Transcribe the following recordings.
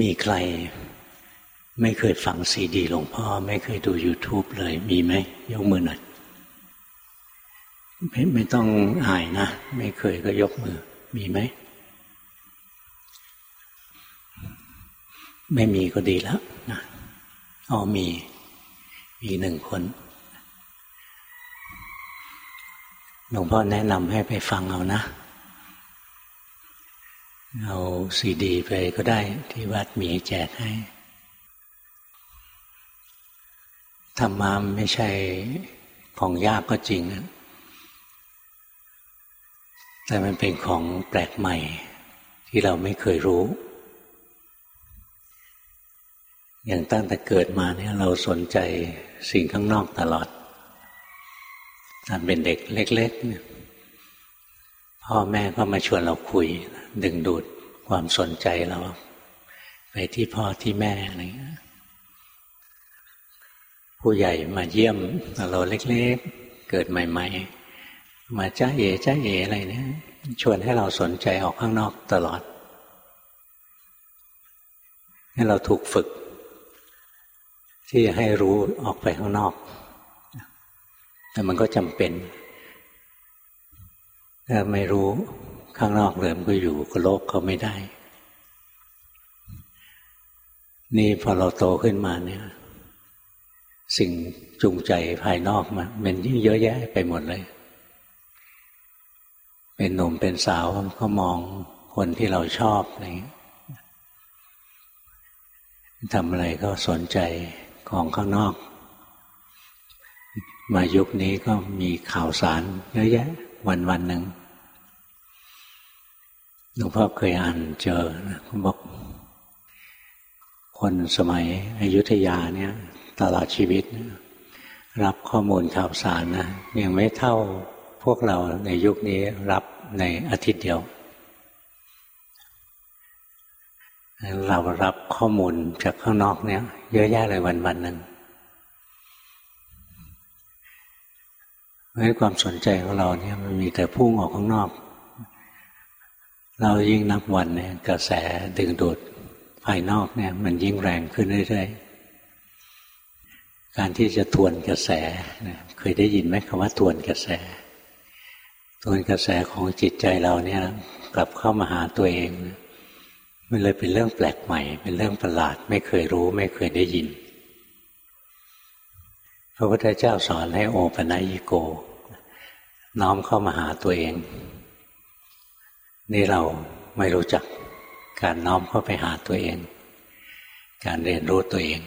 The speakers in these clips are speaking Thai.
มีใคร ไม่เคยฟังซีดีหลวงพ่อ ไม่เคยดู YouTube เลย มีไหมยกมือหน่อยไม่ไม่ต้องอายนะ ไม่เคยก็ยกมือ มีไหม ไม่มีก็ดีแล้วนะอ๋อมี มีหนึ่งคนหลวงพ่อแนะนำให้ไปฟังเอานะ เอาซีดีไปก็ได้ที่วัดมีแจกให้ ธรรมะไม่ใช่ของยากก็จริงนะแต่มันเป็นของแปลกใหม่ ที่เราไม่เคยรู้ อย่างตั้งแต่เกิดมาเนี่ยเราสนใจสิ่งข้างนอกตลอดตอนเป็นเด็กเล็ก ๆ พ่อแม่ก็มาชวนเราคุย ดึงดูดความสนใจเราไปที่พ่อที่แม่อะไรเงี้ยผู้ใหญ่มาเยี่ยมเราเล็กๆ เกิดใหม่ ๆ มาจ้าเอ๋จ้าเอ๋อะไรเนี่ยชวนให้เราสนใจออกข้างนอกตลอด ให้เราถูกฝึก ที่จะให้รู้ออกไปข้างนอก แต่มันก็จำเป็นถ้าไม่รู้ ข้างนอกเลยมันก็อยู่กับโลกเขาไม่ได้ นี่พอเราโตขึ้นมาเนี่ย สิ่งจูงใจภายนอกมามันยิ่งเยอะแยะไปหมดเลย เป็นหนุ่มเป็นสาวก็มองคนที่เราชอบอะไรทำอะไรก็สนใจของข้างนอก มายุคนี้ก็มีข่าวสารเยอะแยะ วันวันหนึ่ง หลวงพ่อเคยอ่านเจอเขาบอก คนสมัยอยุธยาเนี่ยตลอดชีวิต รับข้อมูลข่าวสารนะยังไม่เท่าพวกเราในยุคนี้รับในอาทิตย์เดียว เรารับข้อมูลจากข้างนอกเนี่ย เยอะแยะเลยวันวันหนึ่งเพราะความสนใจของเราเนี่ยมันมีแต่พุ่งออกข้างนอก เรายิ่งนับวันเนี่ยกระแสดึงดูดภายนอกเนี่ย มันยิ่งแรงขึ้นเรื่อยๆ การที่จะทวนกระแสเคยได้ยินไหมคำว่าทวนกระแส ทวนกระแสของจิตใจเราเนี่ย กลับเข้ามาหาตัวเอง มันเลยเป็นเรื่องแปลกใหม่ เป็นเรื่องประหลาด ไม่เคยรู้ ไม่เคยได้ยิน พระพุทธเจ้าสอนให้โอปนัยิโก น้อมเข้ามาหาตัวเอง นี่เราไม่รู้จักการน้อมเข้าไปหาตัวเอง การเรียนรู้ตัวเอง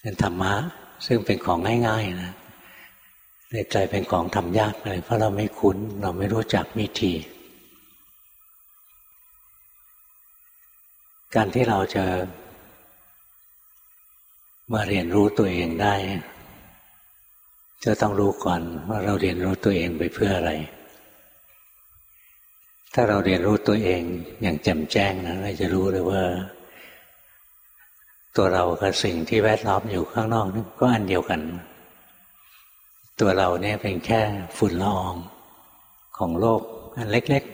เป็นธรรมะซึ่งเป็นของง่ายๆนะในใจเป็นของทำยากเลยเพราะเราไม่คุ้น เราไม่รู้จักวิธี การที่เราจะมาเรียนรู้ตัวเองได้ จะต้องรู้ก่อนว่าเราเรียนรู้ตัวเองไปเพื่ออะไร ถ้าเราเรียนรู้ตัวเองอย่างแจ่มแจ้งนะเราจะรู้เลยว่า ตัวเรากับสิ่งที่แวดล้อมอยู่ข้างนอกนี่ก็อันเดียวกัน ตัวเราเนี่ยเป็นแค่ฝุ่นละอองของโลกอันเล็ก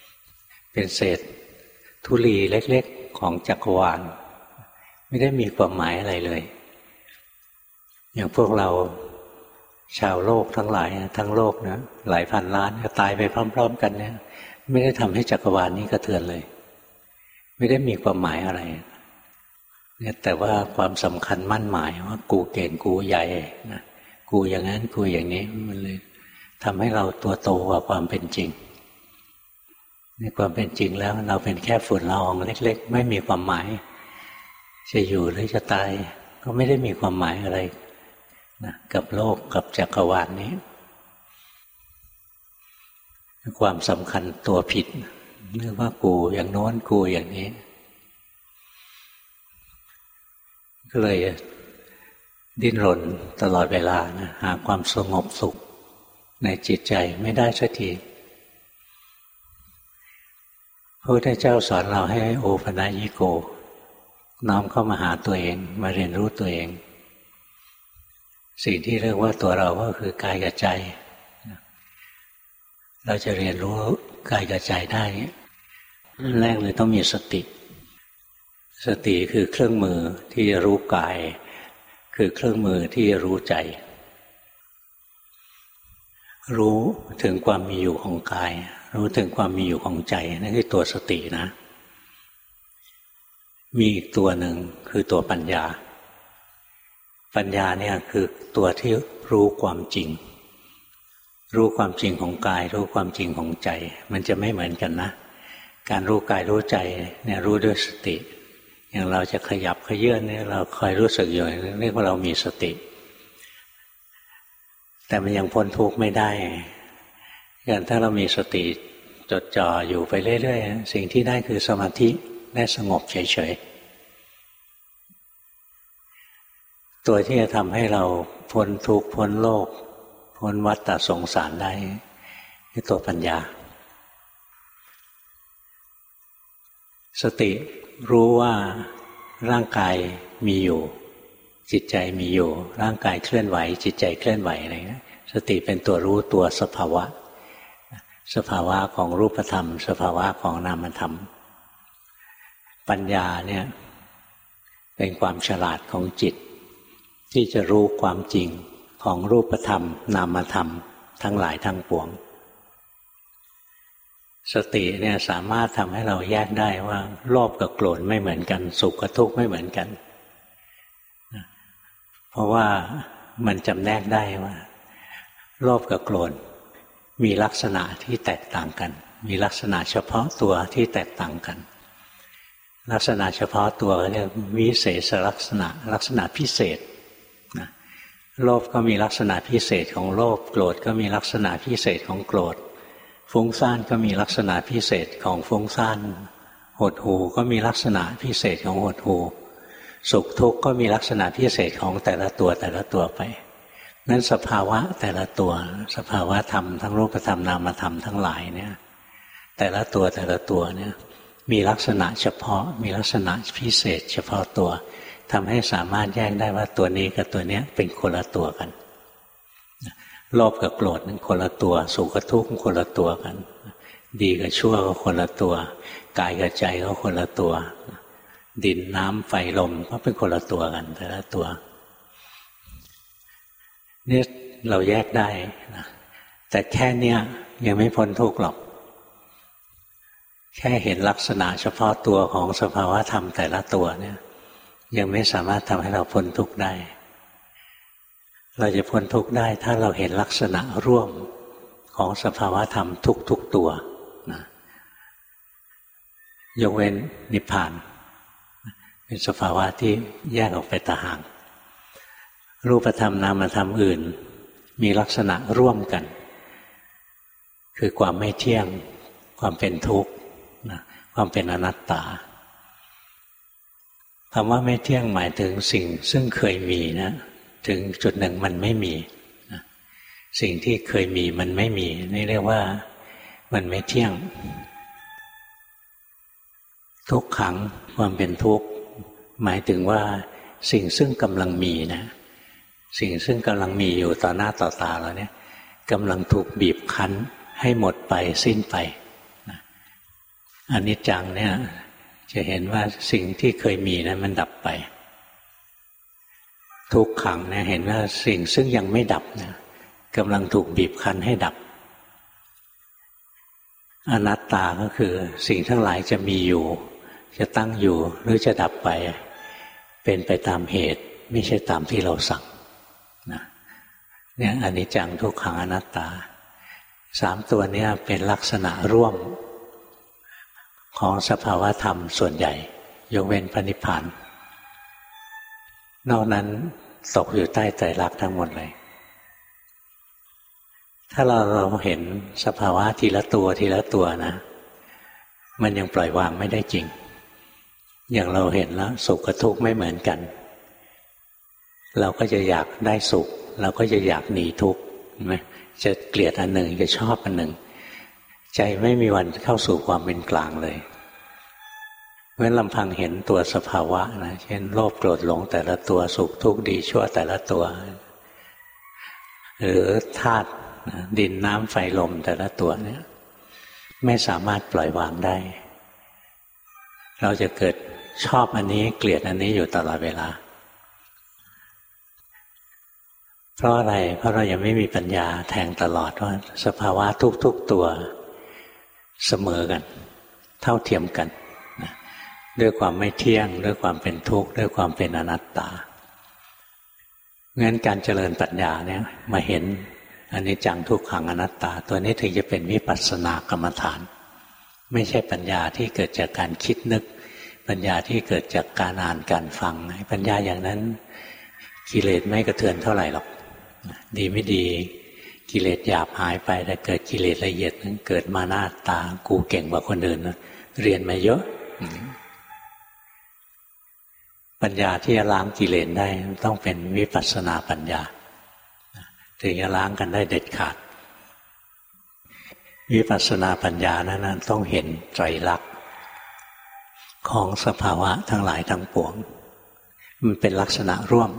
ๆ เป็นเศษธุลีเล็ก ๆ ของจักรวาลไม่ได้มีความหมายอะไรเลย อย่างพวกเราชาวโลกทั้งหลายทั้งโลกนะหลายพันล้านตายไปพร้อม ๆ กันเนี่ย ไม่ได้ทำให้จักรวาลนี้กระเทือนเลย ไม่ได้มีความหมายอะไรเนี่ยแต่ว่าความสำคัญมั่นหมายว่ากูเก่งกูใหญ่นะกูอย่างนั้นกูอย่างนี้มันเลยทำให้เราตัวโตกว่าความเป็นจริง ในความเป็นจริงแล้วเราเป็นแค่ฝุ่นละอองเล็ก ๆ ไม่มีความหมาย จะอยู่หรือจะตาย ก็ไม่ได้มีความหมายอะไรนะกับโลกกับจักรวาลนนี้ ความสำคัญตัวผิดเรื่องว่ากูอย่างโน้นกูอย่างนี้ ก็เลยดิ้นรนตลอดเวลานะหาความสงบสุขในจิตใจไม่ได้สักทีพระพุทธเจ้าสอนเราให้โอปนายิโก น้อมเข้ามาหาตัวเอง มาเรียนรู้ตัวเอง สิ่งที่เรียกว่าตัวเราก็คือกายกับใจ เราจะเรียนรู้กายกับใจได้แรกเลยต้องมีสติ สติคือเครื่องมือที่จะรู้กาย คือเครื่องมือที่จะรู้ใจ รู้ถึงความมีอยู่ของกาย รู้ถึงความมีอยู่ของใจนั่นคือตัวสตินะ มีอีกตัวหนึ่งคือตัวปัญญา ปัญญาเนี่ยคือตัวที่รู้ความจริง รู้ความจริงของกาย รู้ความจริงของใจ มันจะไม่เหมือนกันนะ การรู้กายรู้ใจเนี่ยรู้ด้วยสติ อย่างเราจะขยับขยื่นเนี่ยเราคอยรู้สึกอยู่เรียกว่าเรามีสติ แต่มันยังพ้นทุกข์ไม่ได้อย่างถ้าเรามีสติจดจ่ออยู่ไปเรื่อยๆสิ่งที่ได้คือสมาธิและสงบเฉยๆตัวที่จะทำให้เราพ้นทุกข์พ้นโลก พ้นวัฏฏสงสารได้คือตัวปัญญา สติรู้ว่าร่างกายมีอยู่ จิตใจมีอยู่ ร่างกายเคลื่อนไหว จิตใจเคลื่อนไหวอะไรเงี้ยสติเป็นตัวรู้ตัวสภาวะ สภาวะของรูปธรรม สภาวะของนามธรรม ปัญญาเนี่ยเป็นความฉลาดของจิต ที่จะรู้ความจริง ของรูปธรรม นามธรรม ทั้งหลายทั้งปวง สติเนี่ยสามารถทำให้เราแยกได้ว่าโลภกับโกรธไม่เหมือนกัน สุขกับทุกข์ไม่เหมือนกัน เพราะว่ามันจำแนกได้ว่าโลภกับโกรธมีลักษณะที่แตกต่างกัน มีลักษณะเฉพาะตัวที่แตกต่างกัน ลักษณะเฉพาะตัวเรียกวิเศษลักษณะ ลักษณะพิเศษ โลภก็มีลักษณะพิเศษของโลภโกรธก็มีลักษณะพิเศษของโกรธ ฟุ้งซ่านก็มีลักษณะพิเศษของฟุ้งซ่านหดหูก็มีลักษณะพิเศษของหดหูสุขทุกข์ก็มีลักษณะพิเศษของแต่ละตัวแต่ละตัวไปนั้นสภาวะแต่ละตัว สภาวะธรรมทั้งรูปธรรมนามธรรมทั้งหลายเนี่ย แต่ละตัวแต่ละตัวเนี่ยมีลักษณะเฉพาะมีลักษณะพิเศษ เฉพาะตัว ทำให้สามารถแยกได้ว่าตัวนี้กับตัวนี้เป็นคนละตัวกันโลภกับโกรธนั่นคนละตัว สุขกับทุกข์คนละตัวกัน ดีกับชั่วก็คนละตัว กายกับใจก็คนละตัว ดินน้ำไฟลมก็เป็นคนละตัวกันแต่ละตัวนี่เราแยกได้นะแต่แค่เนี้ยยังไม่พ้นทุกข์หรอก แค่เห็นลักษณะเฉพาะตัวของสภาวะธรรมแต่ละตัวเนี่ย ยังไม่สามารถทำให้เราพ้นทุกข์ได้ เราจะพ้นทุกข์ได้ ถ้าเราเห็นลักษณะร่วมของสภาวะธรรมทุกๆตัวนะยกเว้นนิพพาน เป็นสภาวะที่แยกออกไปต่างหากรูปธรรมนามธรรมอื่น มีลักษณะร่วมกัน คือความไม่เที่ยง ความเป็นทุกข์ความเป็นอนัตตา คำว่าไม่เที่ยงหมายถึงสิ่งซึ่งเคยมีนะ ถึงจุดหนึ่งมันไม่มีสิ่งที่เคยมีมันไม่มีนี่เรียกว่ามันไม่เที่ยง ทุกขังความเป็นทุกข์หมายถึงว่าสิ่งซึ่งกำลังมีนะ สิ่งซึ่งกำลังมีอยู่ต่อหน้าต่อตาเราเนี่ยกำลังถูกบีบคั้นให้หมดไปสิ้นไปอันนี้จังเนี่ย จะเห็นว่าสิ่งที่เคยมีนะั้นมันดับไป ทุกขังเนี่ยเห็นว่าสิ่งซึ่งยังไม่ดับนะกำลังถูกบีบคั้นให้ดับ อนัตตาก็คือ สิ่งทั้งหลายจะมีอยู่ จะตั้งอยู่หรือจะดับไป เป็นไปตามเหตุ ไม่ใช่ตามที่เราสั่งนะเนี่ยอันนี้จังทุกขังอนัตตา สามตัวนี้เป็นลักษณะร่วม ของสภาวะธรรมส่วนใหญ่ ยกเว้นพระนิพพาน นอกนั้นตกอยู่ใต้ใจรักทั้งหมดเลย ถ้าเราเราเห็นสภาวะทีละตัวทีละตัวนะ มันยังปล่อยวางไม่ได้จริง อย่างเราเห็นแล้วสุขกับทุกข์ไม่เหมือนกัน เราก็จะอยากได้สุข เราก็จะอยากหนีทุกข์ไหมจะเกลียดอันหนึ่งจะชอบอันหนึ่ง ใจไม่มีวันเข้าสู่ความเป็นกลางเลยเว้นลำพังเห็นตัวสภาวะนะเช่นโลภโกรธหลงแต่ละตัวสุขทุกข์ดีชั่วแต่ละตัว หรือธาตุดินน้ำไฟลมแต่ละตัวเนี่ย ไม่สามารถปล่อยวางได้ เราจะเกิดชอบอันนี้เกลียดอันนี้อยู่ตลอดเวลา เพราะอะไร เพราะเรายังไม่มีปัญญาแทงตลอดว่า สภาวะทุกๆตัว เสมอกัน เท่าเทียมกันด้วยความไม่เที่ยง ด้วยความเป็นทุกข์ด้วยความเป็นอนัตตางั้นการเจริญปัญญาเนี่ยมาเห็นอันนี้จังทุกขังอนัตตา ตัวนี้ถึงจะเป็นวิปัสสนากรรมฐาน ไม่ใช่ปัญญาที่เกิดจากการคิดนึก ปัญญาที่เกิดจากการอ่านการฟัง ปัญญาอย่างนั้นกิเลสไม่กระเทือนเท่าไหร่หรอก ดีไม่ดี กิเลสหยาบหายไป แต่เกิดกิเลสละเอียดนั้นเกิดมาหน้าตา กูเก่งกว่าคนอื่นนะเรียนมาเยอะ ปัญญาที่จะล้างกิเลสได้ต้องเป็นวิปัสสนาปัญญา ถึงจะล้างกันได้เด็ดขาด วิปัสสนาปัญญานั้นต้องเห็นไตรลักษณ์ของสภาวะทั้งหลายทั้งปวง มันเป็นลักษณะร่วม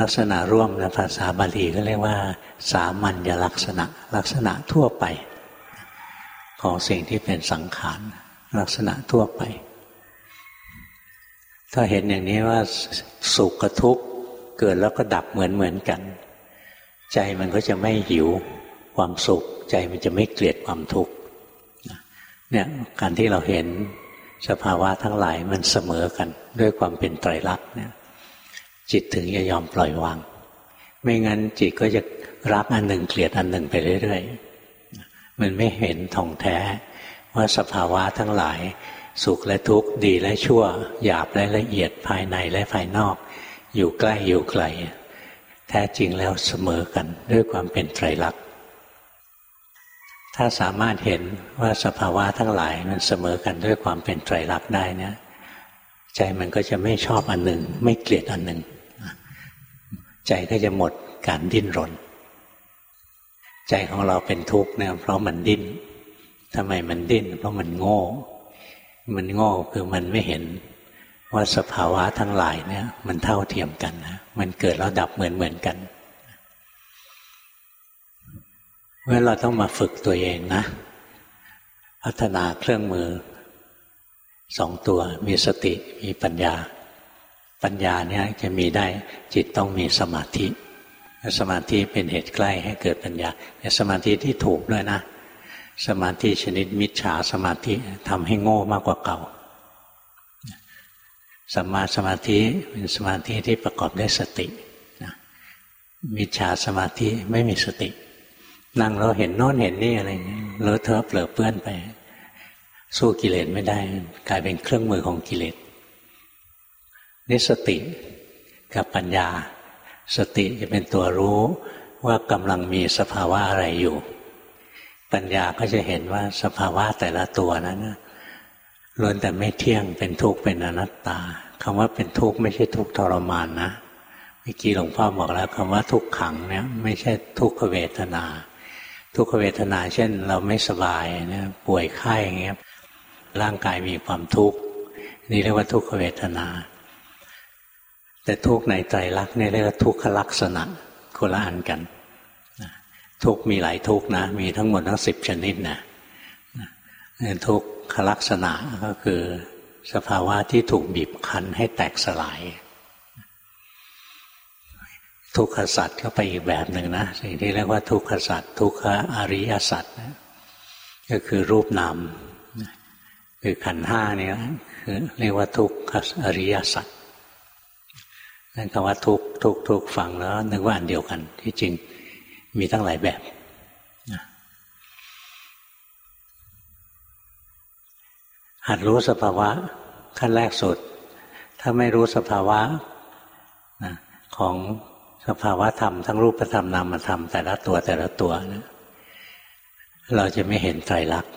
ลักษณะร่วมในภาษาบาลีก็เรียกว่า สามัญลักษณะ ลักษณะทั่วไป ของสิ่งที่เป็นสังขารลักษณะทั่วไป ถ้าเห็นอย่างนี้ว่าสุขกับทุกข์เกิดแล้วก็ดับเหมือนเหมือนกัน ใจมันก็จะไม่หิวความสุข ใจมันจะไม่เกลียดความทุกข์เนี่ยการที่เราเห็นสภาวะทั้งหลายมันเสมอกันด้วยความเป็นไตรลักษณ์เนี่ย จิตถึงจะยอมปล่อยวาง ไม่งั้นจิตก็จะรักอันหนึ่งเกลียดอันหนึ่งไปเรื่อยๆ มันไม่เห็นท่องแท้ ว่าสภาวะทั้งหลาย สุขและทุกข์ดีและชั่ว หยาบและละเอียดภายในและภายนอก อยู่ใกล้อยู่ไกล แท้จริงแล้วเสมอกันด้วยความเป็นไตรลักษณ์ถ้าสามารถเห็นว่าสภาวะทั้งหลายมันเสมอกันด้วยความเป็นไตรลักษณ์ได้เนี่ยใจมันก็จะไม่ชอบอันหนึ่ง ไม่เกลียดอันหนึ่ง ใจก็จะหมดการดิ้นรน ใจของเราเป็นทุกข์เนี่ยเพราะมันดิ้นทำไมมันดิ้น เพราะมันโง่ มันโง่คือมันไม่เห็นว่าสภาวะทั้งหลายเนี่ย มันเท่าเทียมกันนะมันเกิดแล้วดับเหมือนเหมือนกันเมื่อเราต้องมาฝึกตัวเองนะ พัฒนาเครื่องมือสองตัวมีสติมีปัญญา ปัญญาเนี่ยจะมีได้จิตต้องมีสมาธิ สมาธิเป็นเหตุใกล้ให้เกิดปัญญาแต่สมาธิที่ถูกด้วยนะ สมาธิชนิดมิจฉาสมาธิทำให้โง่มากกว่าเก่าสัมมาสมาธิเป็นสมาธิที่ประกอบด้วยสติมิจฉาสมาธิไม่มีสติ นั่งเราเห็นโน้นเห็นนี่อะไรเลอะเทอะเปลือเปื้อนไป สู้กิเลสไม่ได้ กลายเป็นเครื่องมือของกิเลส นี่สติกับปัญญา สติจะเป็นตัวรู้ว่ากำลังมีสภาวะอะไรอยู่ ปัญญาก็จะเห็นว่าสภาวะแต่ละตัวนั้นล้วนแต่ไม่เที่ยงเป็นทุกข์เป็นอนัตตาคำว่าเป็นทุกข์ไม่ใช่ทุกข์ทรมานนะเมื่อกี้หลวงพ่อบอกแล้วคำว่าทุกขังเนี่ยไม่ใช่ทุกขเวทนา ทุกขเวทนา เช่น เราไม่สบายเนี่ยป่วยไข้อย่างเงี้ยร่างกายมีความทุกข์นี่เรียกว่าทุกขเวทนา แต่ทุกในใจรักเนี่ยเรียกว่าทุกขลักษณะคนละอันกันทุกมีหลายทุกนะ มีทั้งหมดทั้งสิบชนิดนะทุกขลักษณะก็คือสภาวะที่ถูกบีบคั้นให้แตกสลาย ทุกขสัตว์ก็ไปอีกแบบหนึ่งนะสิ่งที่เรียกว่าทุกขสัตว์ทุกขอริยสัตว์ก็คือรูปนามคือขันห้านี่คือเรียกว่าทุกขอริยสัตว์ นั่นคำว่าทุกทุกทุกฟังแล้ว นึกว่าอันเดียวกัน ที่จริงมีตั้งหลายแบบหัดรู้สภาวะขั้นแรกสุด ถ้าไม่รู้สภาวะนะของสภาวะธรรม ทั้งรูปธรรมนามธรรมแต่ละตัวแต่ละตัวนะเราจะไม่เห็นไตรลักษณ์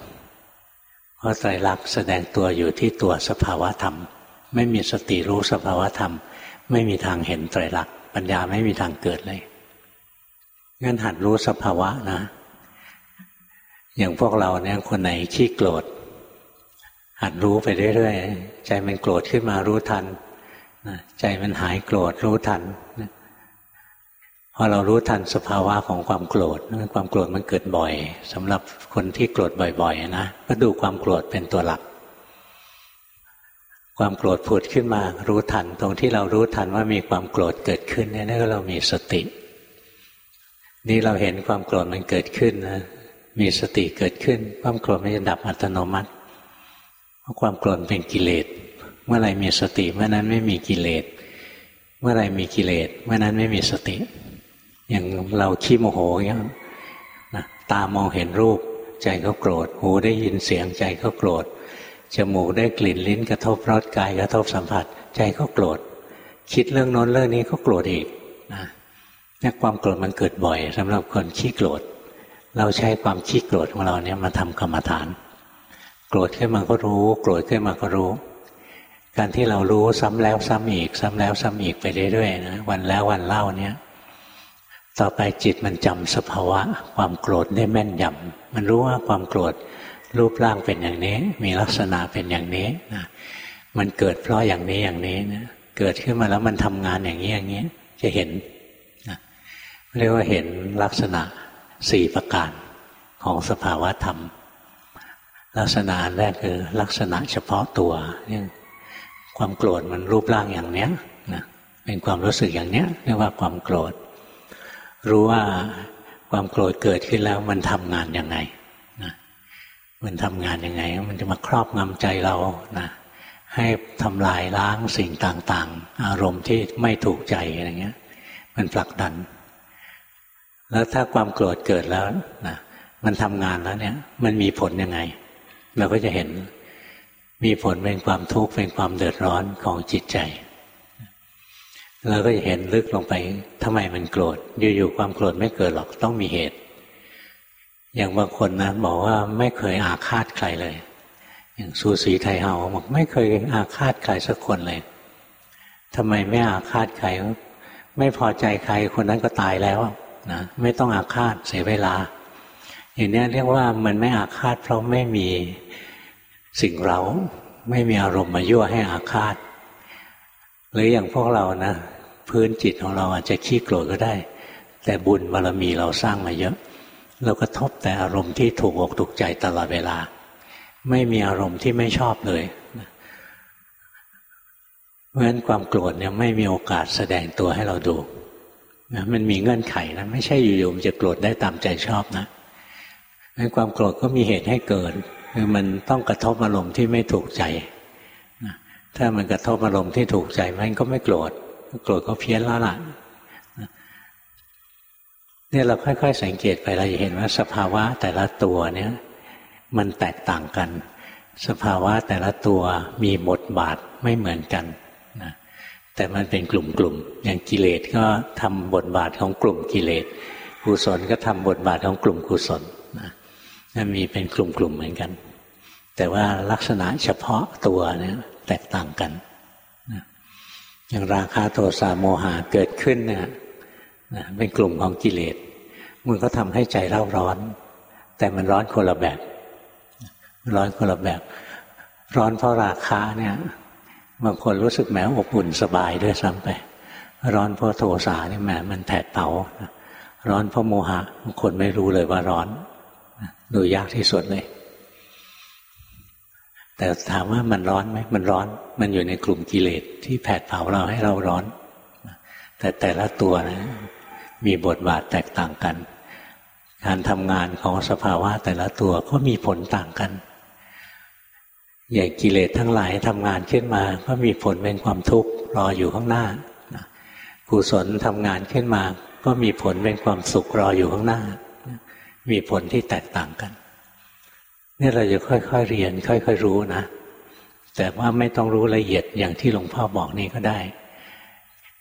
เพราะไตรลักษณ์แสดงตัวอยู่ที่ตัวสภาวะธรรม ไม่มีสติรู้สภาวะธรรม ไม่มีทางเห็นไตรลักษณ์ปัญญาไม่มีทางเกิดเลยงั้นหัดรู้สภาวะนะ อย่างพวกเราเนี่ยคนไหนขี้โกรธ หัดรู้ไปเรื่อยๆใจมันโกรธขึ้นมารู้ทันใจมันหายโกรธรู้ทันพอเรารู้ทันสภาวะของความโกรธความโกรธมันเกิดบ่อยสำหรับคนที่โกรธบ่อย ๆ นะก็ดูความโกรธเป็นตัวหลัก ความโกรธผุดขึ้นมารู้ทัน ตรงที่เรารู้ทันว่ามีความโกรธเกิดขึ้นนี่นั่นก็เรามีสติ นี่เราเห็นความโกรธมันเกิดขึ้นนะมีสติเกิดขึ้น ความโกรธมันจะดับอัตโนมัติ เพราะความโกรธเป็นกิเลส เมื่อไรมีสติเมื่อนั้นไม่มีกิเลส เมื่อไรมีกิเลส เมื่อนั้นไม่มีสติ อย่างเราขี้โมโหอย่างนี้นะตามองเห็นรูปใจก็โกรธหูได้ยินเสียงใจก็โกรธ จมูกได้กลิ่นลิ้นกระทบรสกายกระทบสัมผัส ใจก็โกรธ คิดเรื่องโน้นเรื่องนี้ก็โกรธอีกนะนี่ความโกรธมันเกิดบ่อยสำหรับคนขี้โกรธ เราใช้ความขี้โกรธของเราเนี่ยมาทำกรรมฐาน โกรธขึ้นมาก็รู้ โกรธขึ้นมาก็รู้ การที่เรารู้ซ้ำแล้วซ้ำอีก ซ้ำแล้วซ้ำอีกไปเรื่อยๆนะวันแล้ววันเล่าเนี่ยต่อไปจิตมันจำสภาวะ ความโกรธได้แม่นยำมันรู้ว่าความโกรธ รูปร่างเป็นอย่างนี้ มีลักษณะเป็นอย่างนี้นะมันเกิดเพราะอย่างนี้อย่างนี้นะเกิดขึ้นมาแล้วมันทำงานอย่างนี้อย่างนี้จะเห็นนะเรียกว่าเห็นลักษณะสี่ประการของสภาวะธรรม ลักษณะแรกคือลักษณะเฉพาะตัวนี่ความโกรธมันรูปร่างอย่างเนี้ยนะเป็นความรู้สึกอย่างเนี้ยเรียกว่าความโกรธ รู้ว่าความโกรธเกิดขึ้นแล้วมันทำงานยังไง มันทำงานยังไง มันจะมาครอบงำใจเรานะให้ทำลายล้างสิ่งต่าง ๆ อารมณ์ที่ไม่ถูกใจอะไรเงี้ย มันผลักดัน แล้วถ้าความโกรธเกิดแล้วนะมันทำงานแล้วเนี่ย มันมีผลยังไง เราก็จะเห็นมีผลเป็นความทุกข์เป็นความเดือดร้อนของจิตใจเราก็จะเห็นลึกลงไปทำไมมันโกรธอยู่ๆความโกรธไม่เกิดหรอกต้องมีเหตุ อย่างบางคนนะบอกว่าไม่เคยอาฆาตใครเลย อย่างสูสีไทยเฮาบอกไม่เคยอาฆาตใครสักคนเลยทำไมไม่อาฆาตใครไม่พอใจใครคนนั้นก็ตายแล้วนะไม่ต้องอาฆาตเสียเวลา อย่างนี้เรียกว่ามันไม่อาฆาตเพราะไม่มีสิ่งเราไม่มีอารมณ์มายั่วให้อาฆาตหรืออย่างพวกเรานะ พื้นจิตของเราอาจจะขี้โกรธก็ได้ แต่บุญบารมีเราสร้างมาเยอะ เราก็ทบแต่อารมณ์ที่ถูกอกถูกใจตลอดเวลา ไม่มีอารมณ์ที่ไม่ชอบเลยเพราะฉะนั้นความโกรธเนี่ยไม่มีโอกาสแสดงตัวให้เราดูนะมันมีเงื่อนไขนะไม่ใช่อยู่ๆมันจะโกรธได้ตามใจชอบนะนั้นความโกรธก็มีเหตุให้เกิดคือมันต้องกระทบอารมณ์ที่ไม่ถูกใจนะถ้ามันกระทบอารมณ์ที่ถูกใจมันก็ไม่โกรธโกรธก็เพี้ยนแล้วล่ะ เนี่ยเราค่อยๆ สังเกตไปเราจะเห็นว่าสภาวะแต่ละตัวเนี่ยมันแตกต่างกัน สภาวะแต่ละตัวมีบทบาทไม่เหมือนกันนะแต่มันเป็นกลุ่มๆอย่างกิเลสก็ทำบทบาทของกลุ่มกิเลสกุศลก็ทำบทบาทของกลุ่มกุศลนะมีเป็นกลุ่มๆเหมือนกัน แต่ว่าลักษณะเฉพาะตัวเนี่ยแตกต่างกันนะอย่างราคาโทสะโมหะเกิดขึ้นเนี่ย นะเป็นกลุ่มของกิเลสมันก็ทำให้ใจเร่าร้อน แต่มันร้อนคนละแบบ ร้อนคนละแบบ ร้อนเพราะราคาเนี่ยบางคนรู้สึกแหมอบอุ่นสบายด้วยซ้ำไป ร้อนเพราะโทสะนี่แหมมันแผดเผาร้อนเพราะโมหะบางคนไม่รู้เลยว่าร้อนดูยากที่สุดเลย แต่ถามว่ามันร้อนไหมมันร้อน มันอยู่ในกลุ่มกิเลสที่แผดเผาเราให้เราร้อน แต่แต่ละตัวนะ มีบทบาทแตกต่างกัน การทำงานของสภาวะแต่ละตัวก็มีผลต่างกัน อย่างกิเลสทั้งหลายทำงานขึ้นมา ก็มีผลเป็นความทุกข์รออยู่ข้างหน้ากุศลทำงานขึ้นมา ก็มีผลเป็นความสุขรออยู่ข้างหน้า มีผลที่แตกต่างกันนี่เราจะค่อยๆเรียน ค่อยๆรู้นะแต่ว่าไม่ต้องรู้ละเอียดอย่างที่หลวงพ่อบอกนี่ก็ได้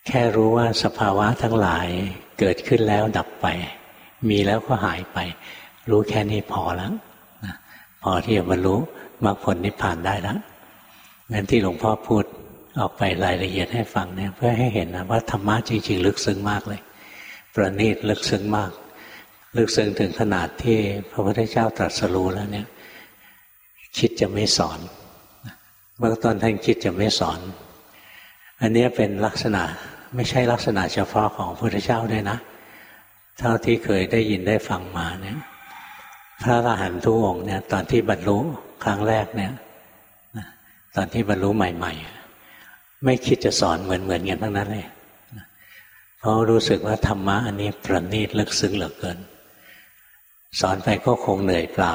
แค่รู้ว่าสภาวะทั้งหลาย เกิดขึ้นแล้วดับไป มีแล้วก็หายไป รู้แค่นี้พอแล้วพอที่จะบรรลุมรรคผลนิพพานได้แล้วงั้นที่หลวงพ่อพูดออกไปรายละเอียดให้ฟังเนี่ยเพื่อให้เห็นนะว่าธรรมะจริง ๆ ลึกซึ้งมากเลย ประณีตลึกซึ้งมาก ลึกซึ้งถึงขนาดที่พระพุทธเจ้าตรัสรู้แล้วเนี่ย คิดจะไม่สอนเมื่อตอนท่านคิดจะไม่สอน อันนี้เป็นลักษณะ ไม่ใช่ลักษณะเฉพาะของพระพุทธเจ้าด้วยนะ เท่าที่เคยได้ยินได้ฟังมาเนี่ยพระอรหันตุทุกองค์เนี่ยตอนที่บรรลุครั้งแรกเนี่ยตอนที่บรรลุใหม่ ๆ ไม่คิดจะสอนเหมือนเหมือนกันทั้งนั้นเลยเพราะรู้สึกว่าธรรมะอันนี้ประณีตลึกซึ้งเหลือเกิน สอนไปก็คงเหนื่อยเปล่า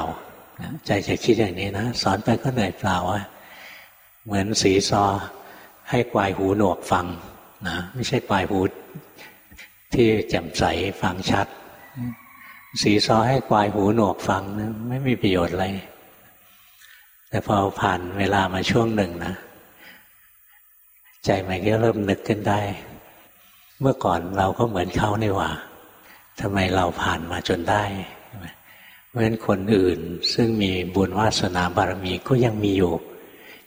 ใจจะคิดอย่างนี้นะ สอนไปก็เหนื่อยเปล่าอะเหมือนสีซอให้ควายหูหนวกฟัง นะไม่ใช่ควายหูที่แจ่มใสฟังชัด สีซอให้ควายหูหนวกฟังนะไม่มีประโยชน์อะไรแต่พอผ่านเวลามาช่วงหนึ่งนะ ใจมันก็เริ่มนึกขึ้นได้ เมื่อก่อนเราก็เหมือนเขานี่หว่าทำไมเราผ่านมาจนได้เพราะฉะนั้นคนอื่นซึ่งมีบุญวาสนาบารมีก็ยังมีอยู่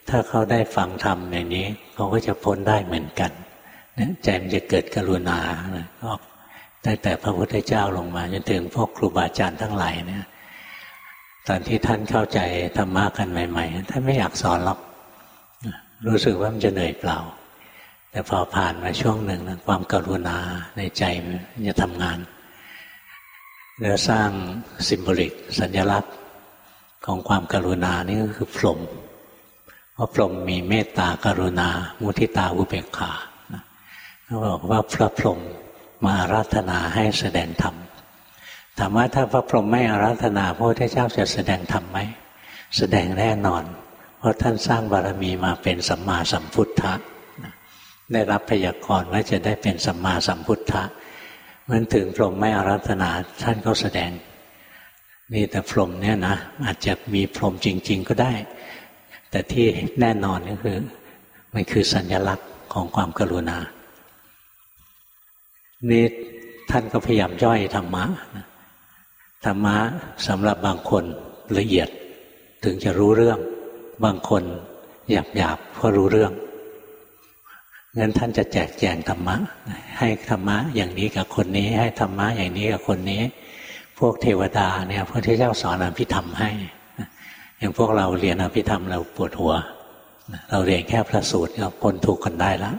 ถ้าเขาได้ฟังธรรมอย่างนี้ เขาก็จะพ้นได้เหมือนกัน ใจมันจะเกิดกรุณาก็ตั้งแต่พระพุทธเจ้าลงมาจนถึงพวกครูบาอาจารย์ทั้งหลายเนี่ยตอนที่ท่านเข้าใจธรรมะกันใหม่ ๆ ท่านไม่อยากสอนหรอกรู้สึกว่ามันจะเหนื่อยเปล่า แต่พอผ่านมาช่วงหนึ่งนะความกรุณาในใจมันจะทำงานแล้วสร้างสิมโบลิกสัญลักษณ์ของความกรุณานี่ก็คือพรหมเพราะพรหมมีเมตตากรุณา มุทิตาอุเบกขา บอกว่าพระพรหมมาอาราธนาให้แสดงธรรมถามว่าถ้าพระพรหมไม่อาราธนาพระพุทธเจ้าจะแสดงธรรมไหมแสดงแน่นอน เพราะท่านสร้างบารมีมาเป็นสัมมาสัมพุทธะได้รับพยากรณ์ว่าจะได้เป็นสัมมาสัมพุทธะมันถึงพรหมไม่อาราธนาท่านก็แสดง นี่แต่พรหมเนี่ยนะอาจจะมีพรหมจริง ๆ ก็ได้ แต่ที่แน่นอนก็คือ มันคือสัญลักษณ์ของความกรุณา นี่ท่านก็พยายามย่อยธรรมะธรรมะสำหรับบางคนละเอียดถึงจะรู้เรื่อง บางคนหยาบหยาบก็รู้เรื่องงั้นท่านจะแจกแจงธรรมะ ให้ธรรมะอย่างนี้กับคนนี้ ให้ธรรมะอย่างนี้กับคนนี้ พวกเทวดาเนี่ยพระที่เจ้าสอนอภิธรรมให้อย่างพวกเราเรียนอภิธรรมเราปวดหัว เราเรียนแค่พระสูตรเราพ้นทุกข์กันได้แล้ว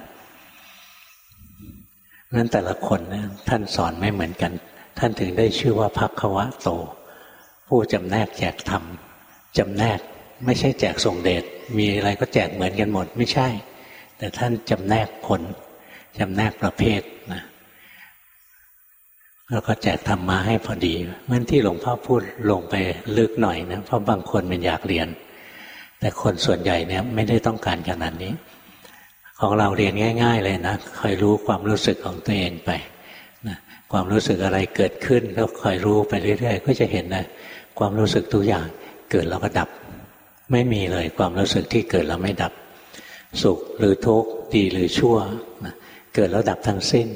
นั้นแต่ละคนนะท่านสอนไม่เหมือนกัน ท่านถึงได้ชื่อว่าพักควะโต ผู้จำแนกแจกธรรมจำแนกไม่ใช่แจกส่งเดชมีอะไรก็แจกเหมือนกันหมดไม่ใช่ แต่ท่านจำแนกคนจำแนกประเภทนะแล้วก็แจกธรรมะให้พอดีเมื่อที่หลวงพ่อพูดลงไปลึกหน่อยนะเพราะบางคนมันอยากเรียน แต่คนส่วนใหญ่เนี่ยไม่ได้ต้องการขนาดนี้ ของเราเรียนง่าย ๆ เลยนะคอยรู้ความรู้สึกของตัวเองไปนะความรู้สึกอะไรเกิดขึ้นก็คอยรู้ไปเรื่อย ๆ ก็จะเห็นนะความรู้สึกทุกอย่างเกิดแล้วก็ดับ ไม่มีเลยความรู้สึกที่เกิดแล้วไม่ดับ สุขหรือทุกข์ดีหรือชั่วนะเกิดแล้วดับทั้งสิ้น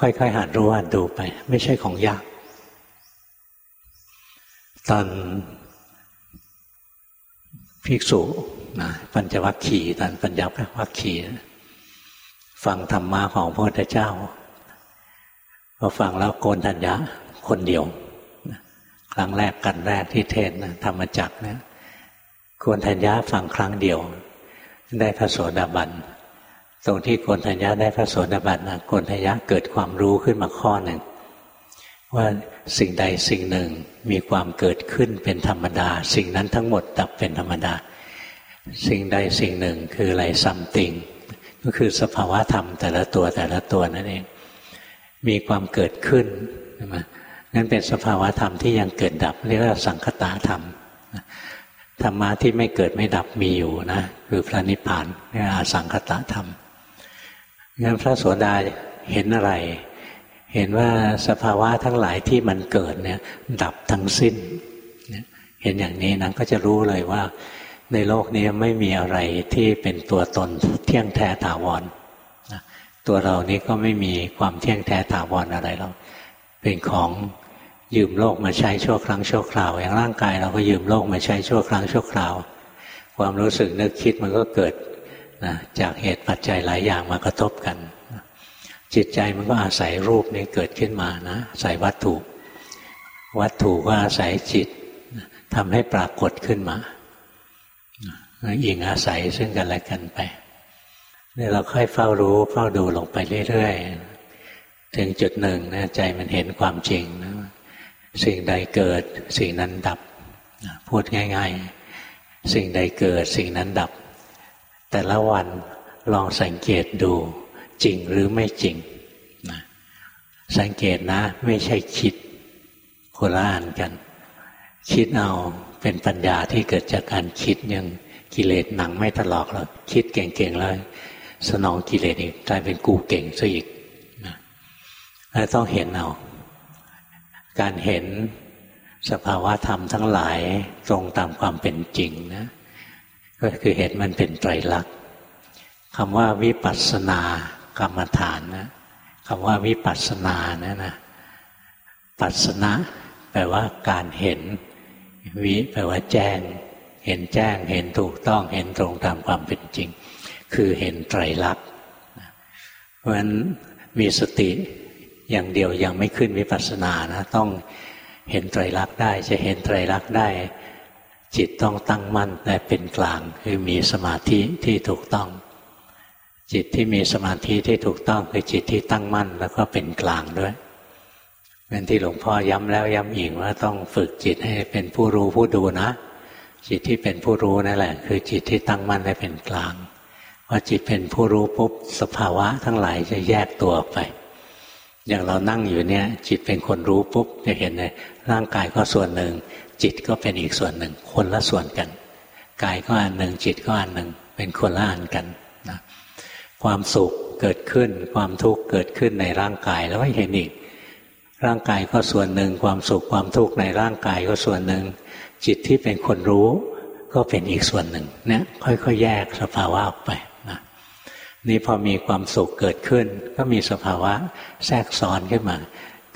ค่อยๆหัดรู้หัดดูไป ไม่ใช่ของยาก ตอนภิกษุ นะปัญจวัคคีย์ตอนปัญญาวัคคีย์ฟังธรรมะของพระพุทธเจ้าพอฟังแล้วโกนทัญญะคนเดียวครั้งแรกกันแรกที่เทศนะธรรมจักเนี่ยโกนทัญญาฟังครั้งเดียว ได้พระโสดาบันตรงที่โกนทัญญาได้พระโสดาบันนะโกนทัญญาเกิดความรู้ขึ้นมาข้อหนึ่งว่าสิ่งใดสิ่งหนึ่งมีความเกิดขึ้นเป็นธรรมดา สิ่งนั้นทั้งหมดดับเป็นธรรมดา สิ่งใดสิ่งหนึ่งคืออะไรซัมติงก็คือสภาวะธรรมแต่ละตัวแต่ละตัวนั่นเอง มีความเกิดขึ้นนั่นเป็นสภาวะธรรมที่ยังเกิดดับเรียกว่าสังคตาธรรมธรรมะที่ไม่เกิดไม่ดับมีอยู่นะคือพระนิพพานนี่อาสังคตะธรรมงั้นพระโสดาเห็นอะไร เห็นว่าสภาวะทั้งหลายที่มันเกิดเนี่ย ดับทั้งสิ้นเห็นอย่างนี้นะก็จะรู้เลยว่า ในโลกนี้ไม่มีอะไรที่เป็นตัวตนเที่ยงแท้ถาวรตัวเรานี้ก็ไม่มีความเที่ยงแท้ถาวรอะไรหรอกเป็นของยืมโลกมาใช้ชั่วครั้งชั่วคราวอย่างร่างกายเราก็ยืมโลกมาใช้ชั่วครั้งชั่วคราว ความรู้สึกนึกคิดมันก็เกิดนะจากเหตุปัจจัยหลายอย่างมากระทบกัน จิตใจมันก็อาศัยรูปนี้เกิดขึ้นมานะอาศัยวัตถุ วัตถุก็อาศัยจิตทำให้ปรากฏขึ้นมา อิงอาศัยซึ่งกันและกันไปเนี่ยเราค่อยเฝ้ารู้เฝ้าดูลงไปเรื่อยๆ ถึงจุดหนึ่งนะใจมันเห็นความจริงนะสิ่งใดเกิด สิ่งนั้นดับ พูดง่าย ๆ สิ่งใดเกิดสิ่งนั้นดับ แต่ละวันลองสังเกตดูจริงหรือไม่จริงนะสังเกตนะ ไม่ใช่คิดโคละอันกัน คิดเอาเป็นปัญญาที่เกิดจากการคิดยัง กิเลสหนังไม่ถลอกแล้วคิดเก่งๆแล้วสนองกิเลสอีกกลายเป็นกูเก่งซะอีกนะแล้วต้องเห็นเอาการเห็นสภาวะธรรมทั้งหลายตรงตามความเป็นจริงนะ ก็คือเห็นมันเป็นไตรลักษณ์คำว่าวิปัสสนากรรมฐานนะคำว่าวิปัสสนานะนะปัสสนะแปลว่าการเห็น วิแปลว่าแจ้ง เห็นแจ้งเห็นถูกต้องเห็นตรงตามความเป็นจริง คือเห็นไตรลักษณ์เพราะฉะนั้นมีสติอย่างเดียวยังไม่ขึ้นวิปัสสนานะต้องเห็นไตรลักษณ์ได้จะเห็นไตรลักษณ์ได้ จิตต้องตั้งมั่นและเป็นกลาง คือมีสมาธิที่ถูกต้อง จิตที่มีสมาธิที่ถูกต้องคือจิตที่ตั้งมั่นแล้วก็เป็นกลางด้วยเป็นที่หลวงพ่อย้ำแล้วย้ำอีกว่าต้องฝึกจิตให้เป็นผู้รู้ผู้ดูนะ จิตที่เป็นผู้รู้นั่นแหละ คือจิตที่ตั้งมั่นและเป็นกลางพอจิตเป็นผู้รู้ปุ๊บสภาวะทั้งหลายจะแยกตัวไป อย่างเรานั่งอยู่เนี่ย จิตเป็นคนรู้ปุ๊บจะเห็นเลยร่างกายก็ส่วนหนึ่ง จิตก็เป็นอีกส่วนหนึ่ง คนละส่วนกันกายก็อันหนึ่งจิตก็อันหนึ่ง เป็นคนละอันกันนะความสุขเกิดขึ้น ความทุกข์เกิดขึ้นในร่างกายแล้วไม่เห็นอีก ร่างกายก็ส่วนหนึ่ง ความสุขความทุกข์ในร่างกายก็ส่วนหนึ่ง จิตที่เป็นคนรู้ ก็เป็นอีกส่วนหนึ่งเนี่ยค่อยๆ แยกสภาวะออกไปนี่พอมีความสุขเกิดขึ้น ก็มีสภาวะแทรกซ้อนขึ้นมา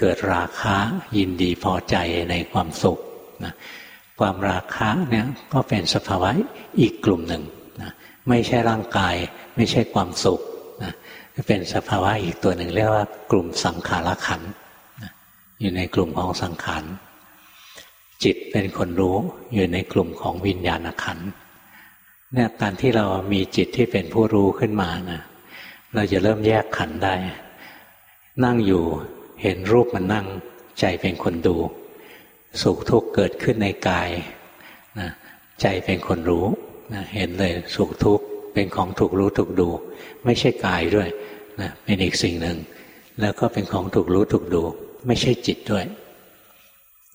เกิดราคะยินดีพอใจในความสุขนะความราคะเนี่ยก็เป็นสภาวะอีกกลุ่มหนึ่งนะไม่ใช่ร่างกาย ไม่ใช่ความสุขนะเป็นสภาวะอีกตัวหนึ่งเรียกว่ากลุ่มสังขารขันนะอยู่ในกลุ่มของสังขาร จิตเป็นคนรู้อยู่ในกลุ่มของวิญญาณขันธ์เนี่ยการที่เรามีจิตที่เป็นผู้รู้ขึ้นมานะเราจะเริ่มแยกขันได้ นั่งอยู่เห็นรูปมันนั่งใจเป็นคนดู สุขทุกข์เกิดขึ้นในกายนะใจเป็นคนรู้นะเห็นเลยสุขทุกข์เป็นของถูกรู้ถูกดู ไม่ใช่กายด้วยนะเป็นอีกสิ่งหนึ่ง แล้วก็เป็นของถูกรู้ถูกดู ไม่ใช่จิตด้วย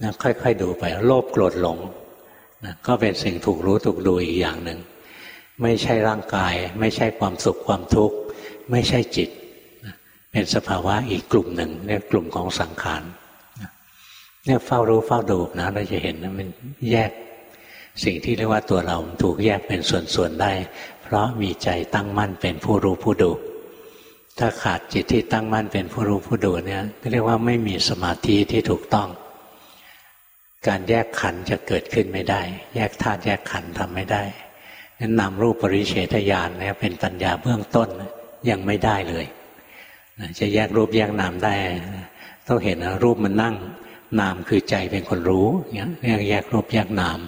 นะค่อยๆดูไป โลภโกรธหลงนะก็เป็นสิ่งถูกรู้ถูกดูอีกอย่างหนึ่ง ไม่ใช่ร่างกาย ไม่ใช่ความสุขความทุกข์ ไม่ใช่จิตเป็นสภาวะอีกกลุ่มหนึ่งเนี่ยกลุ่มของสังขารเนี่ยเฝ้ารู้เฝ้าดูนะเราจะเห็นมันแยกสิ่งที่เรียกว่าตัวเราถูกแยกเป็นส่วนๆได้ เพราะมีใจตั้งมั่นเป็นผู้รู้ผู้ดูถ้าขาดจิตที่ตั้งมั่นเป็นผู้รู้ผู้ดูเนี่ยเรียกว่าไม่มีสมาธิที่ถูกต้อง การแยกขันจะเกิดขึ้นไม่ได้ แยกธาตุแยกขันทำไม่ได้นั้นนำรูปปริเฉทญาณเนี่ยเป็นปัญญาเบื้องต้นยังไม่ได้เลยจะแยกรูปแยกนามได้ ต้องเห็นนะรูปมันนั่ง นามคือใจเป็นคนรู้เนี่ยเรียกแยกรูปแยกนาม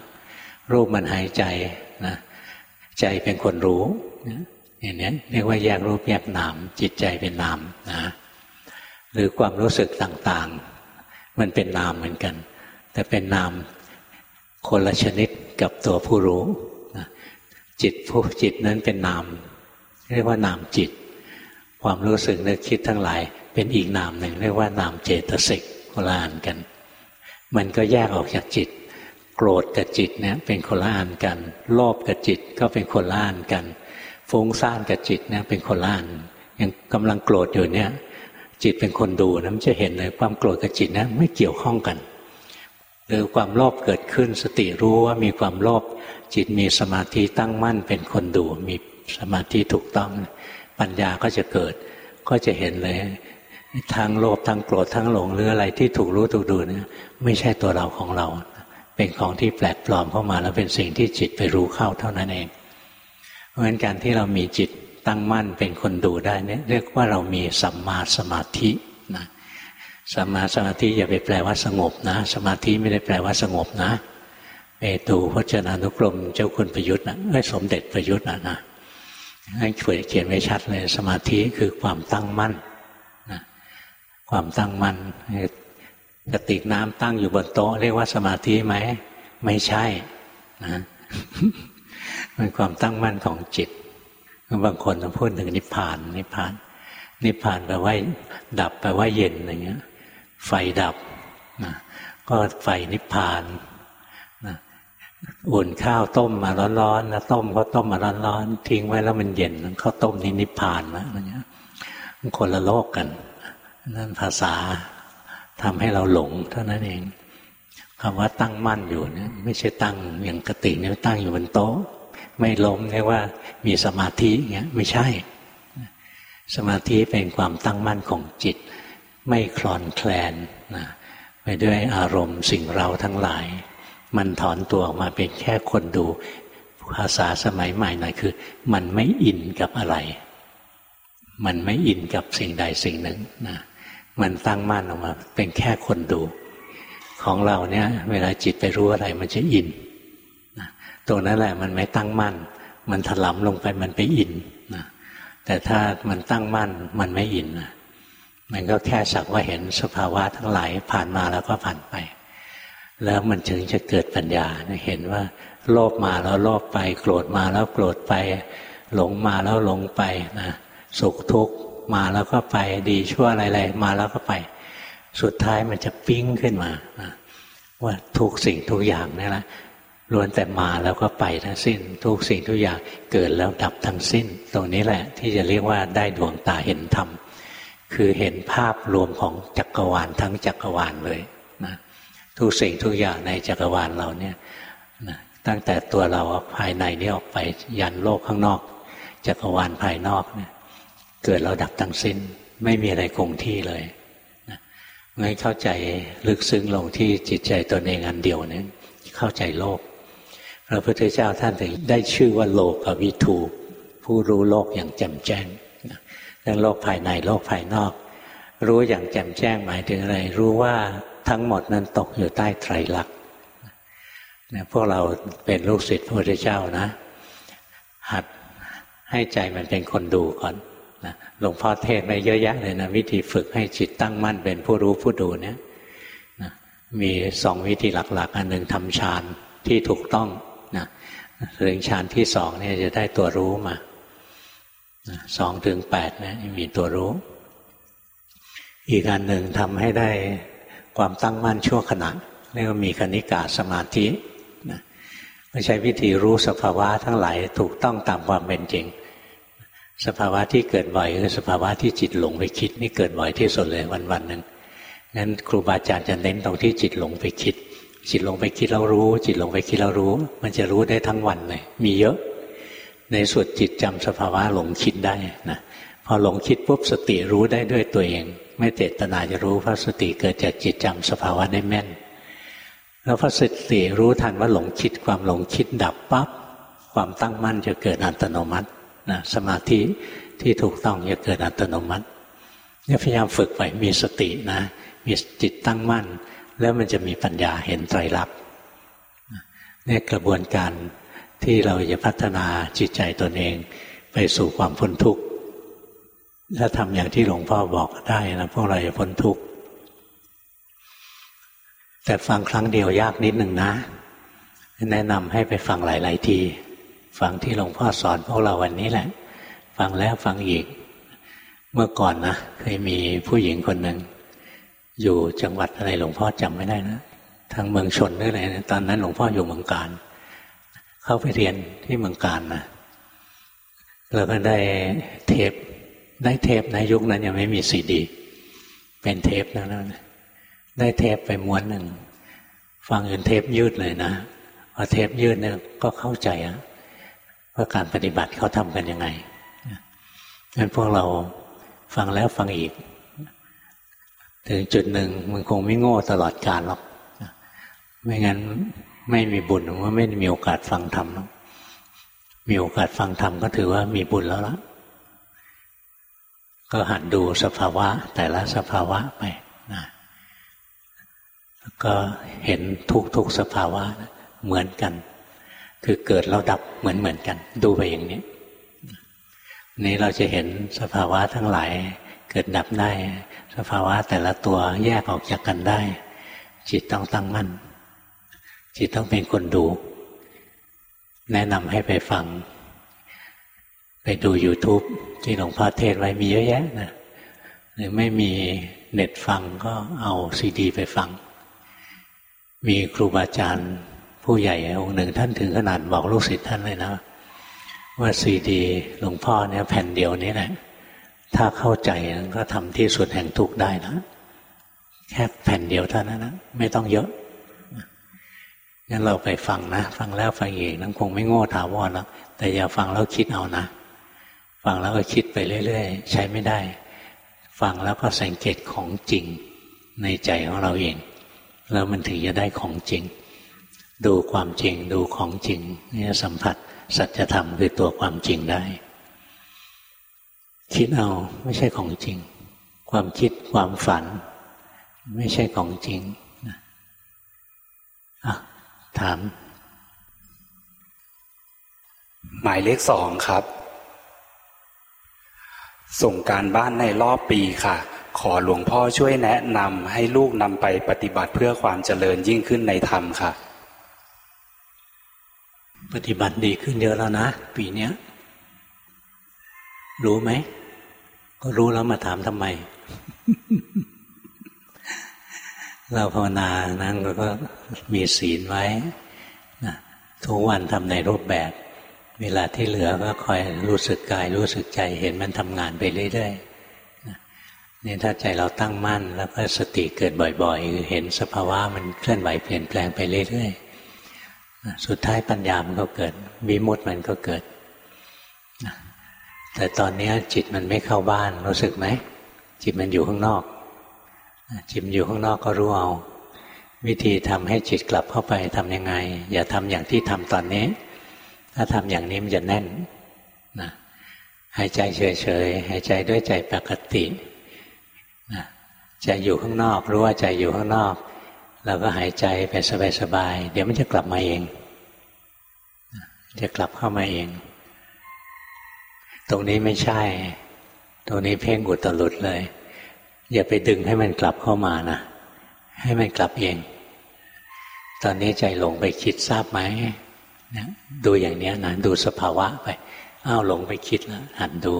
รูปมันหายใจนะใจเป็นคนรู้อย่างนี้เรียกว่าแยกรูปแยกนาม จิตใจเป็นนามนะหรือความรู้สึกต่างๆ มันเป็นนามเหมือนกัน แต่เป็นนามคนละชนิดกับตัวผู้รู้จิตผู้จิตนั้นเป็นนาม เรียกว่านามจิต ความรู้สึกนึกคิดทั้งหลาย เป็นอีกนามหนึ่งเรียกว่านามเจตสิกโคลานกัน มันก็แยกออกจากจิต โกรธกับจิตเนี่ยเป็นคนละอันกัน โลภกับจิตก็เป็นคนละอันกัน ฟุ้งซ่านกับจิตเนี่ยเป็นคนละอันยังกำลังโกรธอยู่เนี่ยจิตเป็นคนดูนะมันจะเห็นเลยความโกรธกับจิตนะไม่เกี่ยวข้องกัน หรือความโลภเกิดขึ้น สติรู้ว่ามีความโลภจิตมีสมาธิตั้งมั่นเป็นคนดูมีสมาธิถูกต้อง ปัญญาก็จะเกิด ก็จะเห็นเลยทั้งโลภทั้งโกรธทั้งหลงหรืออะไรที่ถูกรู้ถูกดูเนี่ยไม่ใช่ตัวเราของเรา เป็นของที่แปลกปลอมเข้ามาแล้วเป็นสิ่งที่จิตไปรู้เข้าเท่านั้นเอง เพราะฉะนั้นการที่เรามีจิตตั้งมั่นเป็นคนดูได้เนี่ยเรียกว่าเรามีสัมมาสมาธินะ สมาสมาธิอย่าไปแปลว่าสงบนะ สมาธิไม่ได้แปลว่าสงบนะเอตูพจนานุกรมเจ้าคุณประยุทธ์นะไอ้สมเด็จประยุทธ์นะนะให้เขียนไว้ชัดเลยสมาธิคือความตั้งมั่นนะความตั้งมั่นกระติกน้ำตั้งอยู่บนโต๊ะ เรียกว่าสมาธิไหมไม่ใช่นะมันความตั้งมั่นของจิตบางคนพูดถึงนิพพานนิพพาน นิพพานแปลว่า ดับแปลว่าเย็นอะไรเงี้ย ไฟดับนะก็ไฟนิพพานนะอุ่นข้าวต้มมาร้อนๆนะต้มก็ต้มมาร้อนๆทิ้งไว้แล้วมันเย็นข้าวต้มนี่นิพพานนะอะไรเงี้ยมันคนละโลกกัน นั่นภาษาทำให้เราหลงเท่านั้นเองคำว่าตั้งมั่นอยู่เนี่ยไม่ใช่ตั้งอย่างกติเนี่ยตั้งอยู่บนโต๊ะ ไม่ล้มเรียกว่ามีสมาธิเงี้ยไม่ใช่ สมาธิเป็นความตั้งมั่นของจิต ไม่คลอนแคลนนะไปด้วยอารมณ์สิ่งเราทั้งหลาย มันถอนตัวออกมาเป็นแค่คนดูภาษาสมัยใหม่หน่อยคือ มันไม่อินกับอะไร มันไม่อินกับสิ่งใดสิ่งหนึ่งนะมันตั้งมั่นออกมา เป็นแค่คนดู ของเราเนี่ย เวลาจิตไปรู้อะไร มันจะอินนะตรงนั้นแหละ มันไม่ตั้งมั่น มันถลำลงไปมันไปอินนะแต่ถ้ามันตั้งมั่นมันไม่อินนะ มันก็แค่สักว่าเห็นสภาวะทั้งหลายผ่านมาแล้วก็ผ่านไป แล้วมันถึงจะเกิดปัญญาเห็นว่า โลภมาแล้วโลภไป โกรธมาแล้วโกรธไป หลงมาแล้วหลงไปนะสุขทุกข์มาแล้วก็ไปดีชั่วอะไรๆมาแล้วก็ไป สุดท้ายมันจะปิ้งขึ้นมานะว่าทุกสิ่งทุกอย่างนี่แหละล้วนแต่มาแล้วก็ไปทั้งสิ้น ทุกสิ่งทุกอย่างเกิดแล้วดับทั้งสิ้น ตรงนี้แหละ ที่จะเรียกว่าได้ดวงตาเห็นธรรม คือเห็นภาพรวมของจักรวาลทั้งจักรวาลเลยนะทุกสิ่งทุกอย่างในจักรวาลเราเนี่ยนะตั้งแต่ตัวเราภายในนี้ออกไปยันโลกข้างนอก จักรวาลภายนอกเนี่ยเกิดเราดับทั้งสิ้น ไม่มีอะไรคงที่เลยนะงั้นเข้าใจลึกซึ้งลงที่จิตใจตนเองอันเดียวนี่เข้าใจโลกพระพุทธเจ้าท่านถึงได้ชื่อว่าโลกวิทูผู้รู้โลกอย่างแจ่มแจ้ง ทั้งโลกภายในโลกภายนอก รู้อย่างแจ่มแจ้งหมายถึงอะไร รู้ว่าทั้งหมดนั้นตกอยู่ใต้ไตรลักษณ์พวกเราเป็นลูกศิษย์พระพุทธเจ้านะ หัดให้ใจมันเป็นคนดูก่อนหลวงพ่อเทศไปเยอะแยะเลยนะวิธีฝึกให้จิตตั้งมั่นเป็นผู้รู้ผู้ดูเนี่ยมีสองวิธีหลัก ๆ อันหนึ่งทำฌานที่ถูกต้องนะเรื่องฌานที่สองเนี่ยจะได้ตัวรู้มา สองถึงแปดนะมีตัวรู้ อีกอันหนึ่งทำให้ได้ความตั้งมั่นชั่วขณะเรียกว่ามีคณิกาสมาธินะไม่ใช่วิธีรู้สภาวะทั้งหลายถูกต้องตามความเป็นจริง สภาวะที่เกิดบ่อยคือสภาวะที่จิตหลงไปคิด นี่เกิดบ่อยที่สุดเลยวันวันหนึ่งงั้นครูบาอาจารย์จะเน้นตรงที่จิตหลงไปคิด จิตหลงไปคิดแล้วรู้ จิตหลงไปคิดแล้วรู้ มันจะรู้ได้ทั้งวันเลยมีเยอะ ในสุดจิตจำสภาวะหลงคิดได้นะพอหลงคิดปุ๊บสติรู้ได้ด้วยตัวเอง ไม่เจตนาจะรู้เพราะสติเกิดจากจิตจำสภาวะได้แม่น แล้วพอสติรู้ทันว่าหลงคิดความหลงคิดดับปั๊บความตั้งมั่นจะเกิดอัตโนมัตินะสมาธิที่ถูกต้องจะเกิดอัตโนมัติเนี่ยพยายามฝึกไปมีสตินะ มีจิตตั้งมั่น แล้วมันจะมีปัญญาเห็นไตรลักษณ์เนี่ยกระบวนการ ที่เราจะพัฒนาจิตใจตนเอง ไปสู่ความพ้นทุกข์ถ้าทำอย่างที่หลวงพ่อบอกได้นะพวกเราจะพ้นทุกข์แต่ฟังครั้งเดียวยากนิดหนึ่งนะ แนะนำให้ไปฟังหลาย ๆ ทีฟังที่หลวงพ่อสอนพวกเราวันนี้แหละ ฟังแล้วฟังอีก เมื่อก่อนนะเคยมีผู้หญิงคนหนึ่งอยู่จังหวัดอะไรหลวงพ่อจำไม่ได้นะทางเมืองชนหรืออะไรตอนนั้นหลวงพ่ออยู่เมืองการ เข้าไปเรียนที่เมืองการนะแล้วก็ได้เทปได้เทปในยุคนั้นยังไม่มีซีดี เป็นเทปนะแล้วนะได้เทปไปม้วนหนึ่งฟังอื่นเทปยืดเลยนะพอเทปยืดเนี่ยก็เข้าใจอะว่าการปฏิบัติเขาทำกันยังไงงั้นพวกเราฟังแล้วฟังอีก ถึงจุดหนึ่งมันคงไม่โง่ตลอดการหรอก ไม่งั้น ไม่มีบุญว่าไม่มีโอกาสฟังธรรมมีโอกาสฟังธรรมก็ถือว่ามีบุญแล้วละก็หัดดูสภาวะ แต่ละสภาวะไปนะแล้วก็เห็นทุกทุกสภาวะเหมือนกัน คือเกิดแล้วดับเหมือนเหมือนกัน ดูไปอย่างนี้ นี้เราจะเห็นสภาวะทั้งหลายเกิดดับได้ สภาวะแต่ละตัวแยกออกจากกันได้ จิตต้องตั้งมั่น จิตต้องเป็นคนดู แนะนำให้ไปฟัง ไปดู YouTube ที่หลวงพ่อเทศไว้มีเยอะแยะนะหรือไม่มีเน็ตฟังก็เอาซีดี ไปฟัง มีครูบาอาจารย์ผู้ใหญ่องค์หนึ่งท่านถึงขนาดบอกลูกศิษย์ท่านเลยนะ ว่าซีดีหลวงพ่อเนี่ยแผ่นเดียวนี้แหละถ้าเข้าใจก็ทำที่สุดแห่งทุกได้นะ แค่แผ่นเดียวเท่านั้นนะไม่ต้องเยอะ งั้นเราไปฟังนะ ฟังแล้วฟังอีกนั่นคงไม่โง่ถาวรหรอกแต่อย่าฟังแล้วคิดเอานะ ฟังแล้วก็คิดไปเรื่อย ๆ ใช้ไม่ได้ ฟังแล้วก็สังเกตของจริงในใจของเราเอง แล้วมันถึงจะได้ของจริง ดูความจริงดูของจริงนี่สัมผัสสัจธรรมคือตัวความจริงได้ คิดเอาไม่ใช่ของจริง ความคิดความฝัน ไม่ใช่ของจริงอะ ถาม หมายเลขสองครับ ส่งการบ้านในรอบปีค่ะ ขอหลวงพ่อช่วยแนะนำให้ลูกนำไปปฏิบัติเพื่อความเจริญยิ่งขึ้นในธรรมค่ะ ปฏิบัติดีขึ้นเยอะแล้วนะ ปีเนี้ยรู้ไหม ก็รู้แล้วมาถามทำไม เราภาวนานั่งเราก็มีศีลไว้นะทุกวันทำในรูปแบบ เวลาที่เหลือก็คอยรู้สึกกาย รู้สึกใจเห็นมันทำงานไปเรื่อยๆนี่ถ้าใจเราตั้งมั่น แล้วก็สติเกิดบ่อยๆคือเห็นสภาวะมันเคลื่อนไหวเปลี่ยนแปลงไปเรื่อยๆสุดท้ายปัญญามันก็เกิดวิมุตมันก็เกิดแต่ตอนนี้จิตมันไม่เข้าบ้านรู้สึกไหมจิตมันอยู่ข้างนอก จิตอยู่ข้างนอกก็รู้เอา วิธีทำให้จิตกลับเข้าไปทำยังไง อย่าทำอย่างที่ทำตอนนี้ ถ้าทำอย่างนี้มันจะแน่นนะหายใจเฉยๆหายใจด้วยใจปกตินะใจอยู่ข้างนอกรู้ว่าใจอยู่ข้างนอกเราก็หายใจไปสบายๆเดี๋ยวมันจะกลับมาเอง จะกลับเข้ามาเอง ตรงนี้ไม่ใช่ ตรงนี้เพ่งอุตรุดเลย อย่าไปดึงให้มันกลับเข้ามานะ ให้มันกลับเอง ตอนนี้ใจหลงไปคิดทราบไหมนะดูอย่างนี้นะดูสภาวะไปอ้าวหลงไปคิดแล้วหันดู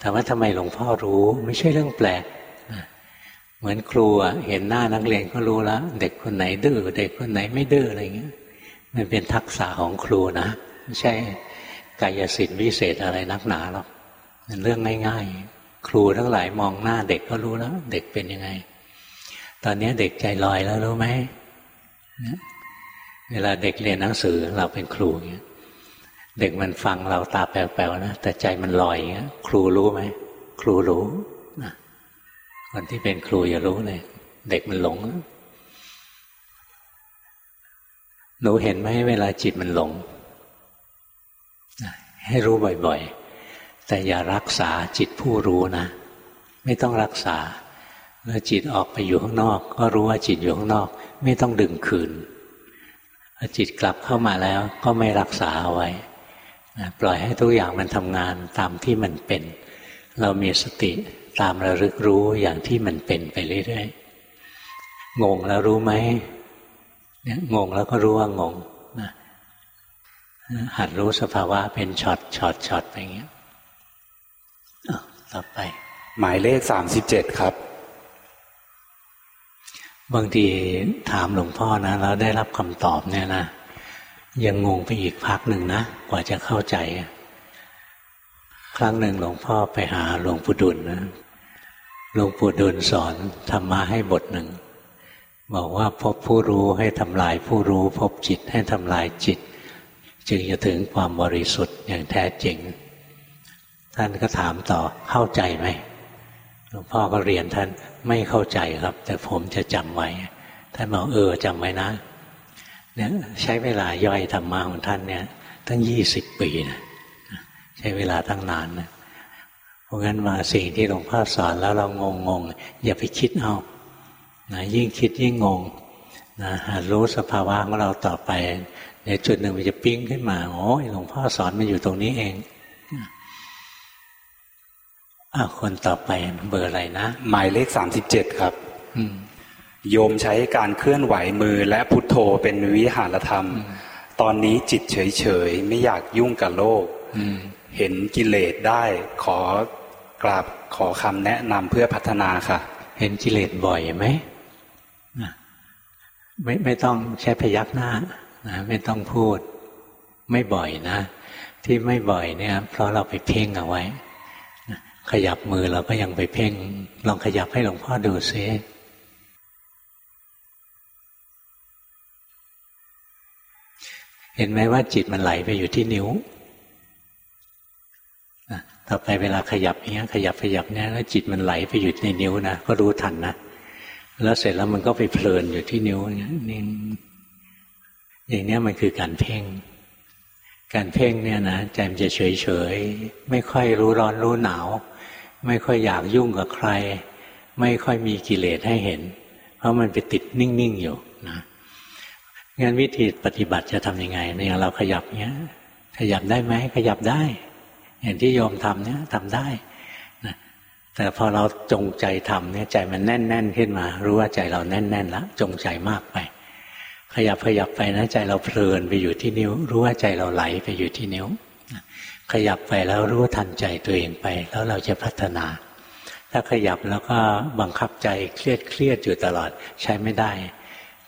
ถามว่าทำไมหลวงพ่อรู้ไม่ใช่เรื่องแปลกเหมือนครูเห็นหน้านักเรียนก็รู้แล้วเด็กคนไหนดื้อเด็กคนไหนไม่ดื้ออะไรเงี้ย มันเป็นทักษะของครูนะไม่ใช่กายสิทธิ์วิเศษอะไรนักหนาหรอกเป็นเรื่องง่าย ๆ ครูทั้งหลายมองหน้าเด็กก็รู้แล้ว เด็กเป็นยังไง ตอนนี้เด็กใจลอยแล้วรู้ไหมเวลาเด็กเรียนหนังสือเราเป็นครูเงี้ยเด็กมันฟังเราตาแป๋วๆนะแต่ใจมันลอยเงี้ย ครูรู้ไหมครูรู้คนที่เป็นครูอย่ารู้เลยเด็กมันหลงหนูเห็นไหมเวลาจิตมันหลงให้รู้บ่อยๆ แต่อย่ารักษาจิตผู้รู้นะ ไม่ต้องรักษาแล้วจิตออกไปอยู่ข้างนอก ก็รู้ว่าจิตอยู่ข้างนอก ไม่ต้องดึงคืนพอจิตกลับเข้ามาแล้วก็ไม่รักษาเอาไว้ปล่อยให้ทุกอย่างมันทำงานตามที่มันเป็น เรามีสติตามระลึกรู้อย่างที่มันเป็นไปเรื่อยๆงงแล้วรู้ไหมเนี่ยงงแล้วก็รู้ว่างงนะหัดรู้สภาวะเป็น shot shot shot ไปอย่างเงี้ย ต่อไป หมายเลขสามสิบเจ็ดครับ บางทีถามหลวงพ่อนะแล้วได้รับคำตอบเนี่ยนะยังงงไปอีกพักหนึ่งนะกว่าจะเข้าใจ ครั้งหนึ่งหลวงพ่อไปหาหลวงปู่ดุลนะหลวงปู่ดุลสอนธรรมะให้บทหนึ่ง บอกว่าพบผู้รู้ให้ทำลายผู้รู้ พบจิตให้ทำลายจิต จึงจะถึงความบริสุทธิ์อย่างแท้จริง ท่านก็ถามต่อเข้าใจไหมหลวงพ่อก็เรียนท่านไม่เข้าใจครับ แต่ผมจะจำไว้ ท่านบอกเออจำไว้นะเนี่ยใช้เวลาย่อยธรรมะของท่านเนี่ย ตั้งยี่สิบปีนะใช้เวลาตั้งนานนะเพราะงั้นมาสิ่งที่หลวงพ่อสอนแล้วเรางงงงอย่าไปคิดเอานะยิ่งคิดยิ่งงงนะหารู้สภาวะของเราต่อไปในจุดหนึ่งมันจะปิ้งขึ้นมาโอ้ยหลวงพ่อสอนมันอยู่ตรงนี้เอง อาคนต่อไปเบอร์อะไรนะ หมายเลขสามสิบเจ็ดครับโยมใช้การเคลื่อนไหวมือและพุทโธเป็นวิหารธรรม ตอนนี้จิตเฉยๆ ไม่อยากยุ่งกับโลกเห็นกิเลสได้ขอกราบขอคำแนะนำเพื่อพัฒนาค่ะ เห็นกิเลสบ่อยไหมไม่ไม่ต้องใช้พยักหน้านะไม่ต้องพูด ไม่บ่อยนะ ที่ไม่บ่อยเนี่ย เพราะเราไปเพ่งเอาไว้ ขยับมือเราก็ยังไปเพ่ง ลองขยับให้หลวงพ่อดูซิเห็นไหมว่าจิตมันไหลไปอยู่ที่นิ้วต่อไปเวลาขยับเนี้ย ขยับขยับเนี้ยแล้วจิตมันไหลไปอยู่ในนิ้วนะก็รู้ทันนะแล้วเสร็จแล้วมันก็ไปเพลินอยู่ที่นิ้วเนี่ยนี่อย่างนี้มันคือการเพ่ง การเพ่งเนี่ยนะใจมันจะเฉยเฉยไม่ค่อยรู้ร้อนรู้หนาว ไม่ค่อยอยากยุ่งกับใคร ไม่ค่อยมีกิเลสให้เห็น เพราะมันไปติดนิ่งๆอยู่นะงั้นวิธีปฏิบัติจะทำยังไงเนี่ยเราขยับเนี้ย ขยับได้ไหมขยับได้ อย่างที่โยมทำเนี้ยทำได้นะแต่พอเราจงใจทำเนี่ยใจมันแน่นแน่นขึ้นมา รู้ว่าใจเราแน่นแน่นแล้วจงใจมากไป ขยับขยับไปนะใจเราเพลินไปอยู่ที่นิ้ว รู้ว่าใจเราไหลไปอยู่ที่นิ้ว ขยับไปแล้วรู้ทันใจตัวเองไป แล้วเราจะพัฒนา ถ้าขยับแล้วก็บังคับใจเครียดเครียดอยู่ตลอดใช้ไม่ได้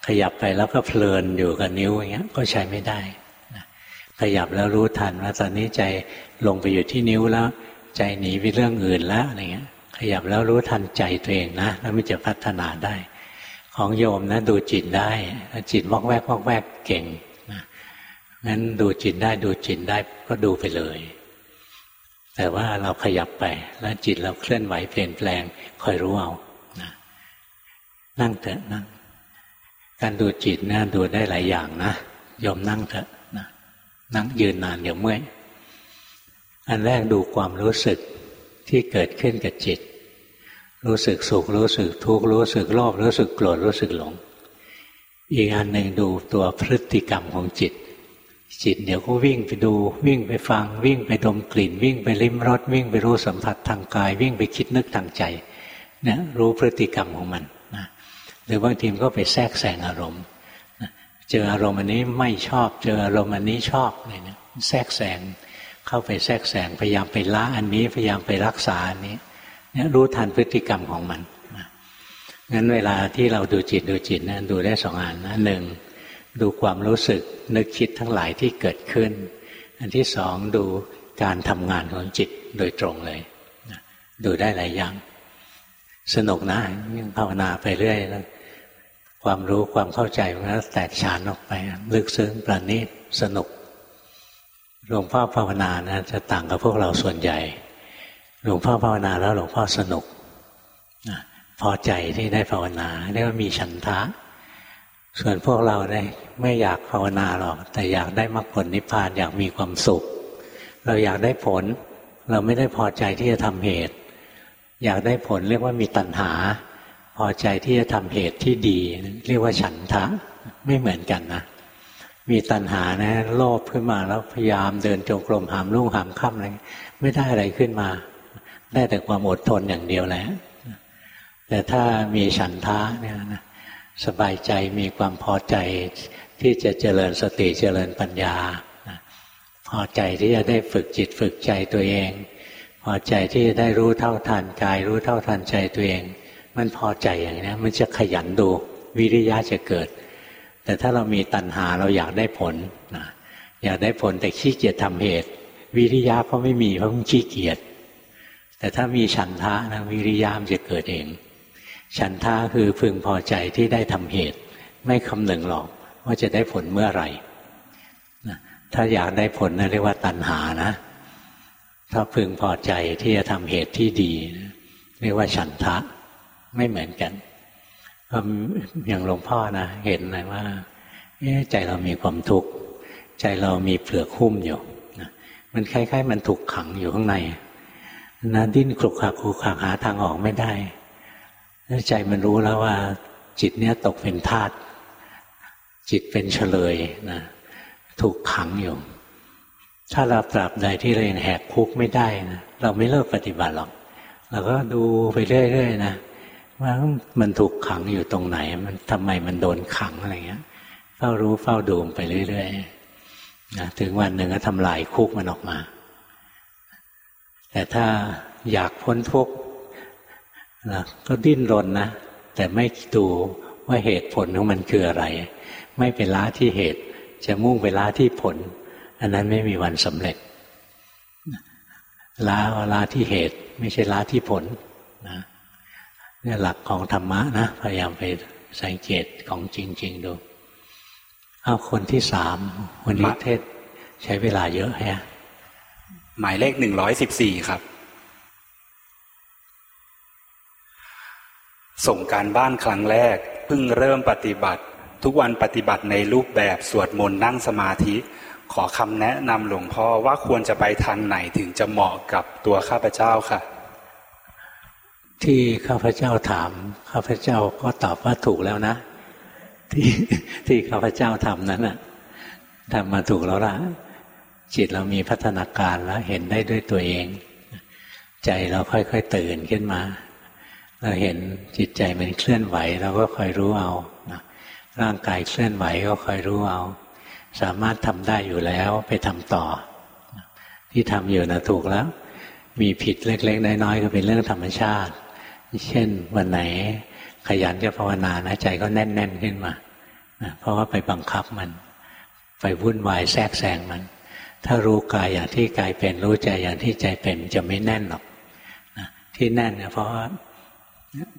ขยับไปแล้วก็เพลินอยู่กับนิ้วอย่างเงี้ยก็ใช้ไม่ได้ขยับแล้วรู้ทันว่าตอนนี้ใจลงไปอยู่ที่นิ้วแล้ว ใจหนีไปเรื่องอื่นแล้วอะไรเงี้ย ขยับแล้วรู้ทันใจตัวเองนะแล้วมันจะพัฒนาได้ ของโยมนะดูจิตได้จิตวอกแวกวอกแวกเก่ง งั้นดูจิตได้ดูจิตได้ก็ดูไปเลย แต่ว่าเราขยับไป แล้วจิตเราเคลื่อนไหวเปลี่ยนแปลงคอยรู้เอานะนั่งเถอะนั่ง การดูจิตนะดูได้หลายอย่างนะยอมนั่งเถอะนะนั่งยืนนานเดี๋ยวเมื่อยอันแรกดูความรู้สึกที่เกิดขึ้นกับจิต รู้สึกสุขรู้สึกทุกข์รู้สึกโลภรู้สึกโกรธรู้สึกหลง อีกอันหนึ่งดูตัวพฤติกรรมของจิต จิตเดี๋ยวก็วิ่งไปดู วิ่งไปฟัง วิ่งไปดมกลิ่น วิ่งไปลิ้มรสวิ่งไปรู้สัมผัสทางกาย วิ่งไปคิดนึกทางใจเนี่ยรู้พฤติกรรมของมันหรือบางทีมันก็ไปแทรกแซงอารมณ์เจออารมณ์อันนี้ไม่ชอบ เจออารมณ์อันนี้ชอบอะไรเนี่ยแทรกแซงเข้าไปแทรกแซงพยายามไปละอันนี้พยายามไปรักษาอันนี้เนี่ยรู้ทันพฤติกรรมของมันงั้นเวลาที่เราดูจิตดูจิตนะดูได้สองอันนะหนึ่ง ดูความรู้สึกนึกคิดทั้งหลายที่เกิดขึ้น อันที่สองดูการทำงานของจิตโดยตรงเลย ดูได้หลายอย่าง สนุกนะยิ่งภาวนาไปเรื่อยแล้วความรู้ความเข้าใจมันก็แตกฉานออกไป ลึกซึ้งประณีตสนุกหลวงพ่อภาวนานะจะต่างกับพวกเราส่วนใหญ่หลวงพ่อภาวนาแล้วหลวงพ่อสนุกพอใจที่ได้ภาวนาเรียกว่ามีฉันทะ ส่วนพวกเราได้ไม่อยากภาวนาหรอก แต่อยากได้มรรคผลนิพพานอยากมีความสุข เราอยากได้ผล เราไม่ได้พอใจที่จะทำเหตุ อยากได้ผลเรียกว่ามีตัณหา พอใจที่จะทำเหตุที่ดี เรียกว่าฉันทะไม่เหมือนกันนะมีตัณหานะโลภขึ้นมาแล้วพยายามเดินจงกรมหามลุ่งหามค่ำอะไรไม่ได้อะไรขึ้นมา ได้แต่ความอดทนอย่างเดียวแหละแต่ถ้ามีฉันทะเนี่ยนะ สบายใจมีความพอใจที่จะเจริญสติเจริญปัญญา พอใจที่จะได้ฝึกจิตฝึกใจตัวเอง พอใจที่จะได้รู้เท่าทันกาย รู้เท่าทันใจตัวเอง มันพอใจอย่างนี้มันจะขยันดูวิริยะจะเกิด แต่ถ้าเรามีตัณหาเราอยากได้ผลนะอยากได้ผลแต่ขี้เกียจทำเหตุ วิริยะก็ไม่มีเพราะมันขี้เกียจแต่ถ้ามีฉันทะนะวิริยะมันจะเกิดเอง ฉันทะคือพึงพอใจที่ได้ทำเหตุ ไม่คำนึงหรอกว่าจะได้ผลเมื่อไหร่ถ้าอยากได้ผลนะเรียกว่าตัณหานะ ถ้าพึงพอใจที่จะทำเหตุที่ดี เรียกว่าฉันทะ ไม่เหมือนกันอย่างหลวงพ่อนะเห็นเลยว่าใจเรามีความทุกข์ใจเรามีเปลือกหุ้มอยู่มันคล้ายๆ มันถูกขังอยู่ข้างในนะดิ้นคลุกขักคลุกขักหาทางออกไม่ได้ ใจมันรู้แล้วว่า จิตเนี้ยตกเป็นธาตุจิตเป็นเฉลยนะถูกขังอยู่ ถ้าเราตราบใดที่เราแหกคุกไม่ได้นะเราไม่เลิกปฏิบัติหรอก เราก็ดูไปเรื่อยๆนะว่ามันถูกขังอยู่ตรงไหน มันทำไมมันโดนขังอะไรเงี้ยเฝ้ารู้เฝ้าดูไปเรื่อยๆนะถึงวันหนึ่งก็ทำลายคุกมันออกมา แต่ถ้าอยากพ้นทุกข์ นะก็ดิ้นรนนะ แต่ไม่ดูว่าเหตุผลของมันคืออะไร ไม่ไปละที่เหตุ จะมุ่งไปละที่ผล อันนั้นไม่มีวันสำเร็จละละที่เหตุ ไม่ใช่ละที่ผลนะนี่หลักของธรรมะนะพยายามไปสังเกตของจริง ๆ ดูเอาคนที่สามวันนี้เทศใช้เวลาเยอะแฮะหมายเลขหนึ่งร้อยสิบสี่ครับ ส่งการบ้านครั้งแรกเพิ่งเริ่มปฏิบัติ ทุกวันปฏิบัติในรูปแบบสวดมนต์นั่งสมาธิ ขอคำแนะนำหลวงพ่อว่าควรจะไปทางไหนถึงจะเหมาะกับตัวข้าพเจ้าค่ะ ที่ข้าพเจ้าถาม ข้าพเจ้าก็ตอบว่าถูกแล้วนะ ที่ที่ข้าพเจ้าทำนั้นนะทำมาถูกแล้วล่ะ จิตเรามีพัฒนาการแล้วเห็นได้ด้วยตัวเอง ใจเราค่อยๆตื่นขึ้นมา เราเห็นจิตใจมันเคลื่อนไหวเราก็คอยรู้เอาร่างกายเคลื่อนไหวก็คอยรู้เอา สามารถทำได้อยู่แล้วไปทำต่อ ที่ทำอยู่นะถูกแล้ว มีผิดเล็ก ๆ น้อยๆก็เป็นเรื่องธรรมชาติ เช่นวันไหนขยันจะภาวนานะใจก็แน่น ๆ ขึ้นมานะเพราะว่าไปบังคับมัน ไปวุ่นวายแทรกแซงมัน ถ้ารู้กายอย่างที่กายเป็นรู้ใจอย่างที่ใจเป็นจะไม่แน่นหรอกนะที่แน่นเนี่ยเพราะว่า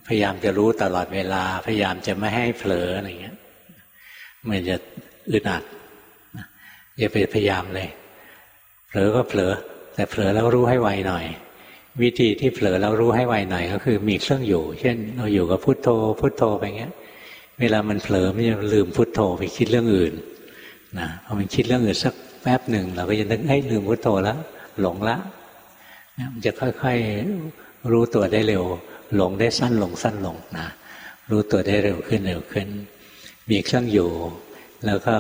พยายามจะรู้ตลอดเวลา พยายามจะไม่ให้เผลออะไรเงี้ย มันจะอึดอัดอย่าไปพยายามเลย เผลอก็เผลอ แต่เผลอแล้วรู้ให้ไวหน่อย วิธีที่เผลอแล้วรู้ให้ไวหน่อย ก็คือมีเครื่องอยู่ เช่น เราอยู่กับพุทโธ พุทโธไปเงี้ย เวลามันเผลอมันจะลืมพุทโธไปคิดเรื่องอื่นนะพอมันคิดเรื่องอื่นสักแป๊บหนึ่งเราก็จะนึกให้ลืมพุทโธแล้ว หลงละมันจะค่อยๆรู้ตัวได้เร็ว หลงได้สั้นลงสั้นลงนะรู้ตัวได้เร็วขึ้นเร็วขึ้น มีเครื่องอยู่ แล้วก็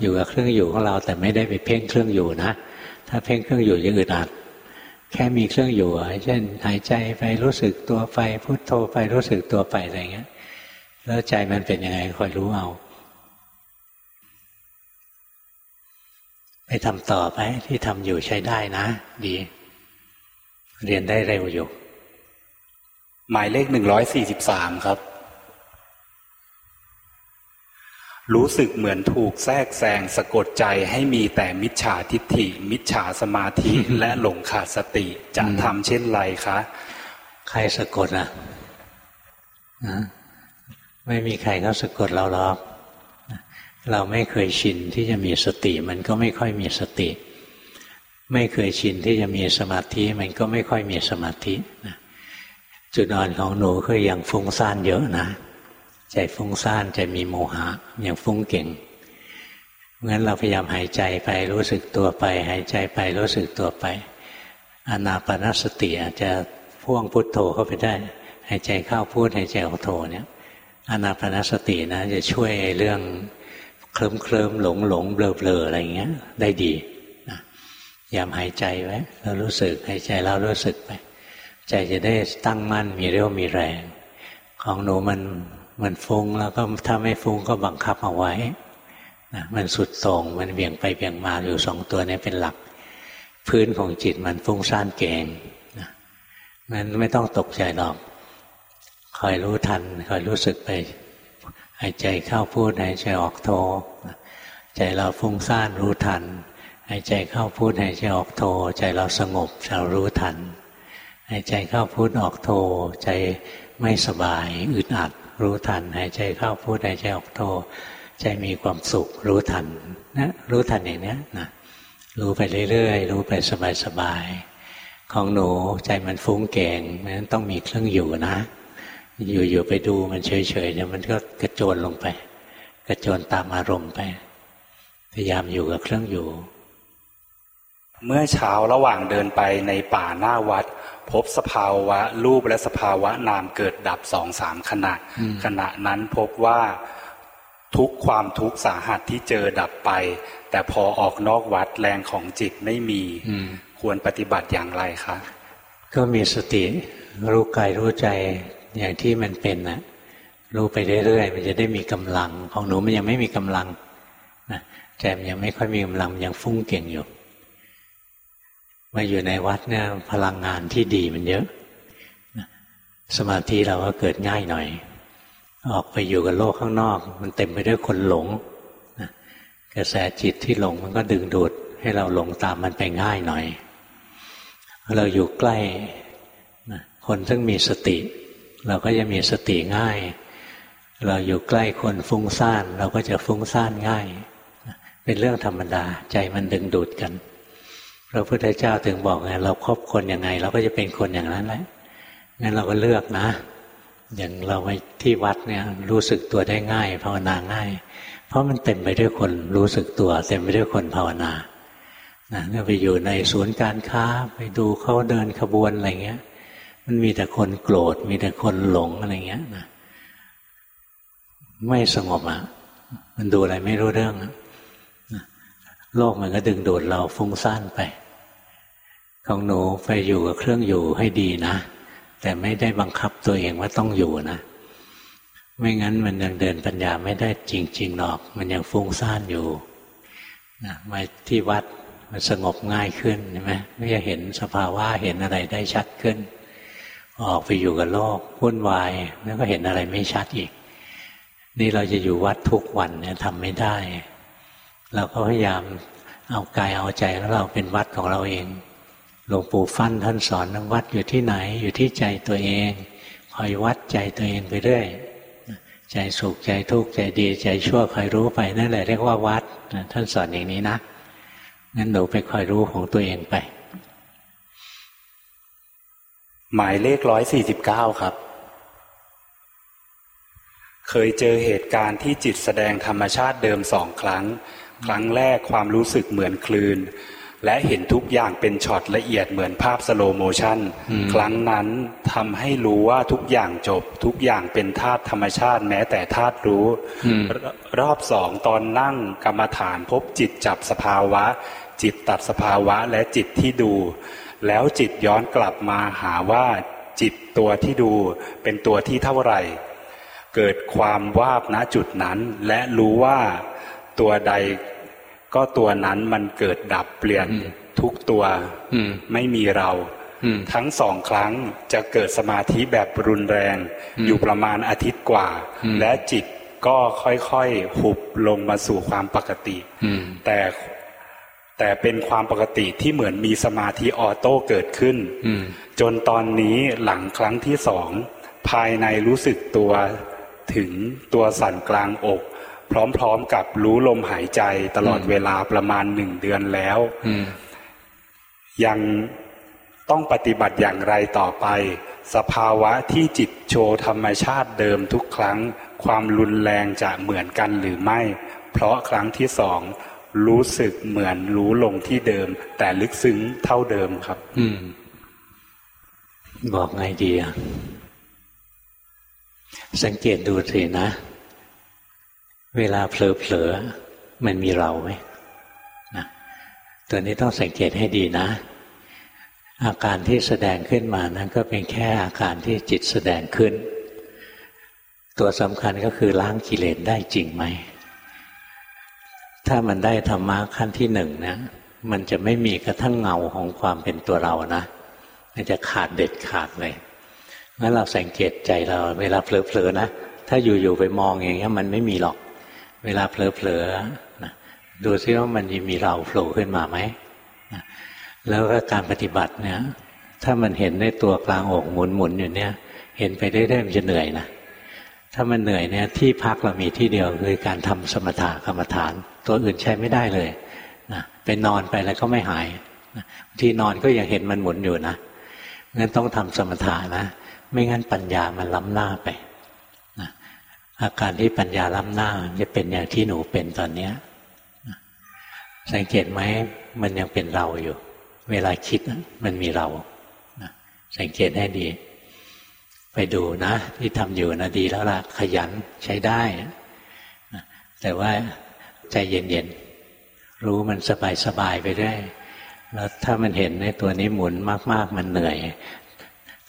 อยู่กับเครื่องอยู่ของเราแต่ไม่ได้ไปเพ่งเครื่องอยู่นะ ถ้าเพ่งเครื่องอยู่จะอึดอัดแค่มีเครื่องอยู่เช่นหายใจไปรู้สึกตัวไปพุโทโธไปรู้สึกตัวไปอะไรเงี้ย แล้วใจมันเป็นยังไงคอยรู้เอา ไปทำต่อไปที่ทำอยู่ใช้ได้นะ ดี เรียนได้เร็วอยู่ หมายเลขหนึ่งร้อยสี่สิบสามครับ รู้สึกเหมือนถูกแทรกแซงสะกดใจให้มีแต่มิจฉาทิฏฐิ มิจฉาสมาธิและหลงขาดสติจะทำเช่นไรคะ ใครสะกดอะไม่มีใครเขาสะกดเราหรอกเราไม่เคยชินที่จะมีสติ มันก็ไม่ค่อยมีสติ ไม่เคยชินที่จะมีสมาธิ มันก็ไม่ค่อยมีสมาธิ จุดอ่อนของหนูคืออยังฟุ้งซ่านเยอะนะ ใจฟุ้งซ่านใจมีโมหะอย่างฟุ้งเก่งงั้นเราพยายามหายใจไปรู้สึกตัวไป หายใจไปรู้สึกตัวไปอนาปนสติอาจจะพ่วงพุทโธเข้าไปได้ หายใจเข้าพูดหายใจออกโธเนี่ยอนาปนสตินะจะช่วยเรื่องเคลิ้มเคลิ้มหลงหลงเบลอเบลออะไรเงี้ย ได้ดีนะยามหายใจไว้เรารู้สึกหายใจแล้วรู้สึกไป ใจจะได้ตั้งมั่นมีเรี่ยวมีแรง ของหนูมันมันฟุ้งแล้วก็ถ้าไม่ฟุ้งก็บังคับเอาไว้นะมันสุดส่งมันเบี่ยงไปเบี่ยงมาอยู่สองตัวนี้เป็นหลัก พื้นของจิตมันฟุ้งซ่านเก่งนะมันไม่ต้องตกใจหรอกคอยรู้ทันคอยรู้สึกไปหายใจเข้าพูดหายใจออกโทใจเราฟุ้งซ่านรู้ทันหายใจเข้าพูดหายใจออกโทใจเราสงบเรารู้ทัน หายใจเข้าพูดออกโทใจไม่สบายอึดอัดรู้ทัน หายใจเข้าพูดหายใจออกโทใจมีความสุขรู้ทันนะรู้ทันอย่างนี้นะรู้ไปเรื่อยๆ รู้ไปสบายๆของหนูใจมันฟุ้งเก่งนั้นต้องมีเครื่องอยู่นะ อยู่ๆไปดูมันเฉยๆเนี่ยมันก็กระโจนลงไป กระโจนตามอารมณ์ไป พยายามอยู่กับเครื่องอยู่ เมื่อเช้าระหว่างเดินไปในป่าหน้าวัด พบสภาวะรูปและสภาวะนามเกิดดับสองสามขณะ ขณะนั้นพบว่าทุกความทุกข์สาหัสที่เจอดับไป แต่พอออกนอกวัดแรงของจิตไม่มีควรปฏิบัติอย่างไรคะก็มีสติรู้กายรู้ใจอย่างที่มันเป็นนะรู้ไปเรื่อยๆมันจะได้มีกำลังของหนูมันยังไม่มีกำลังนะใจมันยังไม่ค่อยมีกำลังยังฟุ้งเก่งอยู่ มาอยู่ในวัดเนี่ยพลังงานที่ดีมันเยอะ สมาธิเราก็เกิดง่ายหน่อย ออกไปอยู่กับโลกข้างนอก มันเต็มไปด้วยคนหลงกระแสจิตที่หลงมันก็ดึงดูดให้เราหลงตามมันไปง่ายหน่อย เราอยู่ใกล้คนซึ่งมีสติ เราก็จะมีสติง่าย เราอยู่ใกล้คนฟุ้งซ่าน เราก็จะฟุ้งซ่านง่าย เป็นเรื่องธรรมดาใจมันดึงดูดกัน พระพุทธเจ้าถึงบอกไงเราครบคนยังไง เราก็จะเป็นคนอย่างนั้นแหละงั้นเราก็เลือกนะ อย่างเราไปที่วัดเนี่ยรู้สึกตัวได้ง่ายภาวนาง่าย เพราะมันเต็มไปด้วยคนรู้สึกตัว เต็มไปด้วยคนภาวนานะเนี่ยไปอยู่ในศูนย์การค้าไปดูเขาเดินขบวนอะไรเงี้ย มันมีแต่คนโกรธ มีแต่คนหลงอะไรเงี้ยนะไม่สงบอะมันดูอะไรไม่รู้เรื่องอะ โลกมันก็ดึงดูดเราฟุ้งซ่านไป ของหนูไปอยู่กับเครื่องอยู่ให้ดีนะ แต่ไม่ได้บังคับตัวเองว่าต้องอยู่นะ ไม่งั้นมันยังเดินปัญญาไม่ได้จริงๆหรอก มันยังฟุ้งซ่านอยู่นะมาที่วัดมันสงบง่ายขึ้นใช่ไหมไม่จะเห็นสภาวะเห็นอะไรได้ชัดขึ้น ออกไปอยู่กับโลกวุ่นวายแล้วก็เห็นอะไรไม่ชัดอีก นี่เราจะอยู่วัดทุกวันเนี่ยทำไม่ได้ เราก็พยายามเอากายเอาใจของเราเป็นวัดของเราเองหลวงปู่ฟั่นท่านสอนวัดอยู่ที่ไหน อยู่ที่ใจตัวเองคอยวัดใจตัวเองไปเรื่อยใจสุขใจทุกข์ใจดี ใจชั่วคอยรู้ไปนั่นแหละเรียกว่าวัดท่านสอนอย่างนี้นะงั้นหนูไปคอยรู้ของตัวเองไป หมายเลขร้อยสี่สิบเก้าครับ เคยเจอเหตุการณ์ที่จิตแสดงธรรมชาติเดิมสองครั้ง ครั้งแรกความรู้สึกเหมือนคลื่น และเห็นทุกอย่างเป็นช็อตละเอียดเหมือนภาพ slow motion ครั้งนั้นทำให้รู้ว่าทุกอย่างจบ ทุกอย่างเป็นธาตุธรรมชาติแม้แต่ธาตุรู้ รอบสองตอนนั่งกรรมฐานพบจิตจับสภาวะ จิตตัดสภาวะและจิตที่ดู แล้วจิตย้อนกลับมาหาว่าจิตตัวที่ดูเป็นตัวที่เท่าไหร่ เกิดความวาบณจุดนั้น และรู้ว่า ตัวใด ก็ตัวนั้นมันเกิดดับเปลี่ยนทุกตัวไม่มีเราทั้งสองครั้งจะเกิดสมาธิแบบรุนแรง อยู่ประมาณอาทิตย์กว่า และจิตก็ค่อยๆหุบลงมาสู่ความปกติแต่แต่เป็นความปกติที่เหมือนมีสมาธิออโต้เกิดขึ้นจนตอนนี้หลังครั้งที่สอง ภายในรู้สึกตัวถึงตัวสั่นกลางอก พร้อมๆกับรู้ลมหายใจตลอดเวลาประมาณหนึ่งเดือนแล้วยังต้องปฏิบัติอย่างไรต่อไป สภาวะที่จิตโชว์ธรรมชาติเดิมทุกครั้ง ความรุนแรงจะเหมือนกันหรือไม่ เพราะครั้งที่สองรู้สึกเหมือนรู้ลงที่เดิม แต่ลึกซึ้งเท่าเดิมครับ อืม บอกไงดีอะสังเกตดูสินะ เวลาเผลอๆมันมีเราไหมนะตัวนี้ต้องสังเกตให้ดีนะ อาการที่แสดงขึ้นมานั้นก็เป็นแค่อาการที่จิตแสดงขึ้น ตัวสำคัญก็คือล้างกิเลสได้จริงไหม ถ้ามันได้ธรรมะขั้นที่หนึ่งนะ มันจะไม่มีกระทั่งเงาของความเป็นตัวเรานะ มันจะขาดเด็ดขาดเลยงั้นเราสังเกตใจเรา เวลาเผลอๆนะ ถ้าอยู่ๆไปมองอย่างเงี้ยมันไม่มีหรอก เวลาเผลอๆนะดูซิว่ามันมีเราโผล่ขึ้นมาไหมนะแล้วก็การปฏิบัติเนี่ย ถ้ามันเห็นในตัวกลางอกหมุนๆอยู่เนี่ย เห็นไปเรื่อยๆมันจะเหนื่อยนะถ้ามันเหนื่อยเนี่ยที่พักเรามีที่เดียวคือการทำสมถะกรรมฐาน ตัวอื่นใช้ไม่ได้เลยนะเป็นนอนไปแล้วก็ไม่หายนะที่นอนก็ยังเห็นมันหมุนอยู่นะงั้นต้องทำสมถะนะ ไม่งั้นปัญญามันล้ำหน้าไป อาการที่ปัญญาล้ำหน้าจะเป็นอย่างที่หนูเป็นตอนนี้สังเกตไหมมันยังเป็นเราอยู่ เวลาคิดมันมีเราสังเกตให้ดี ไปดูนะ ที่ทำอยู่นะดีแล้วล่ะขยันใช้ได้ แต่ว่าใจเย็นๆ รู้มันสบายๆไปได้แล้วถ้ามันเห็นในตัวนี้หมุนมาก ๆ มันเหนื่อย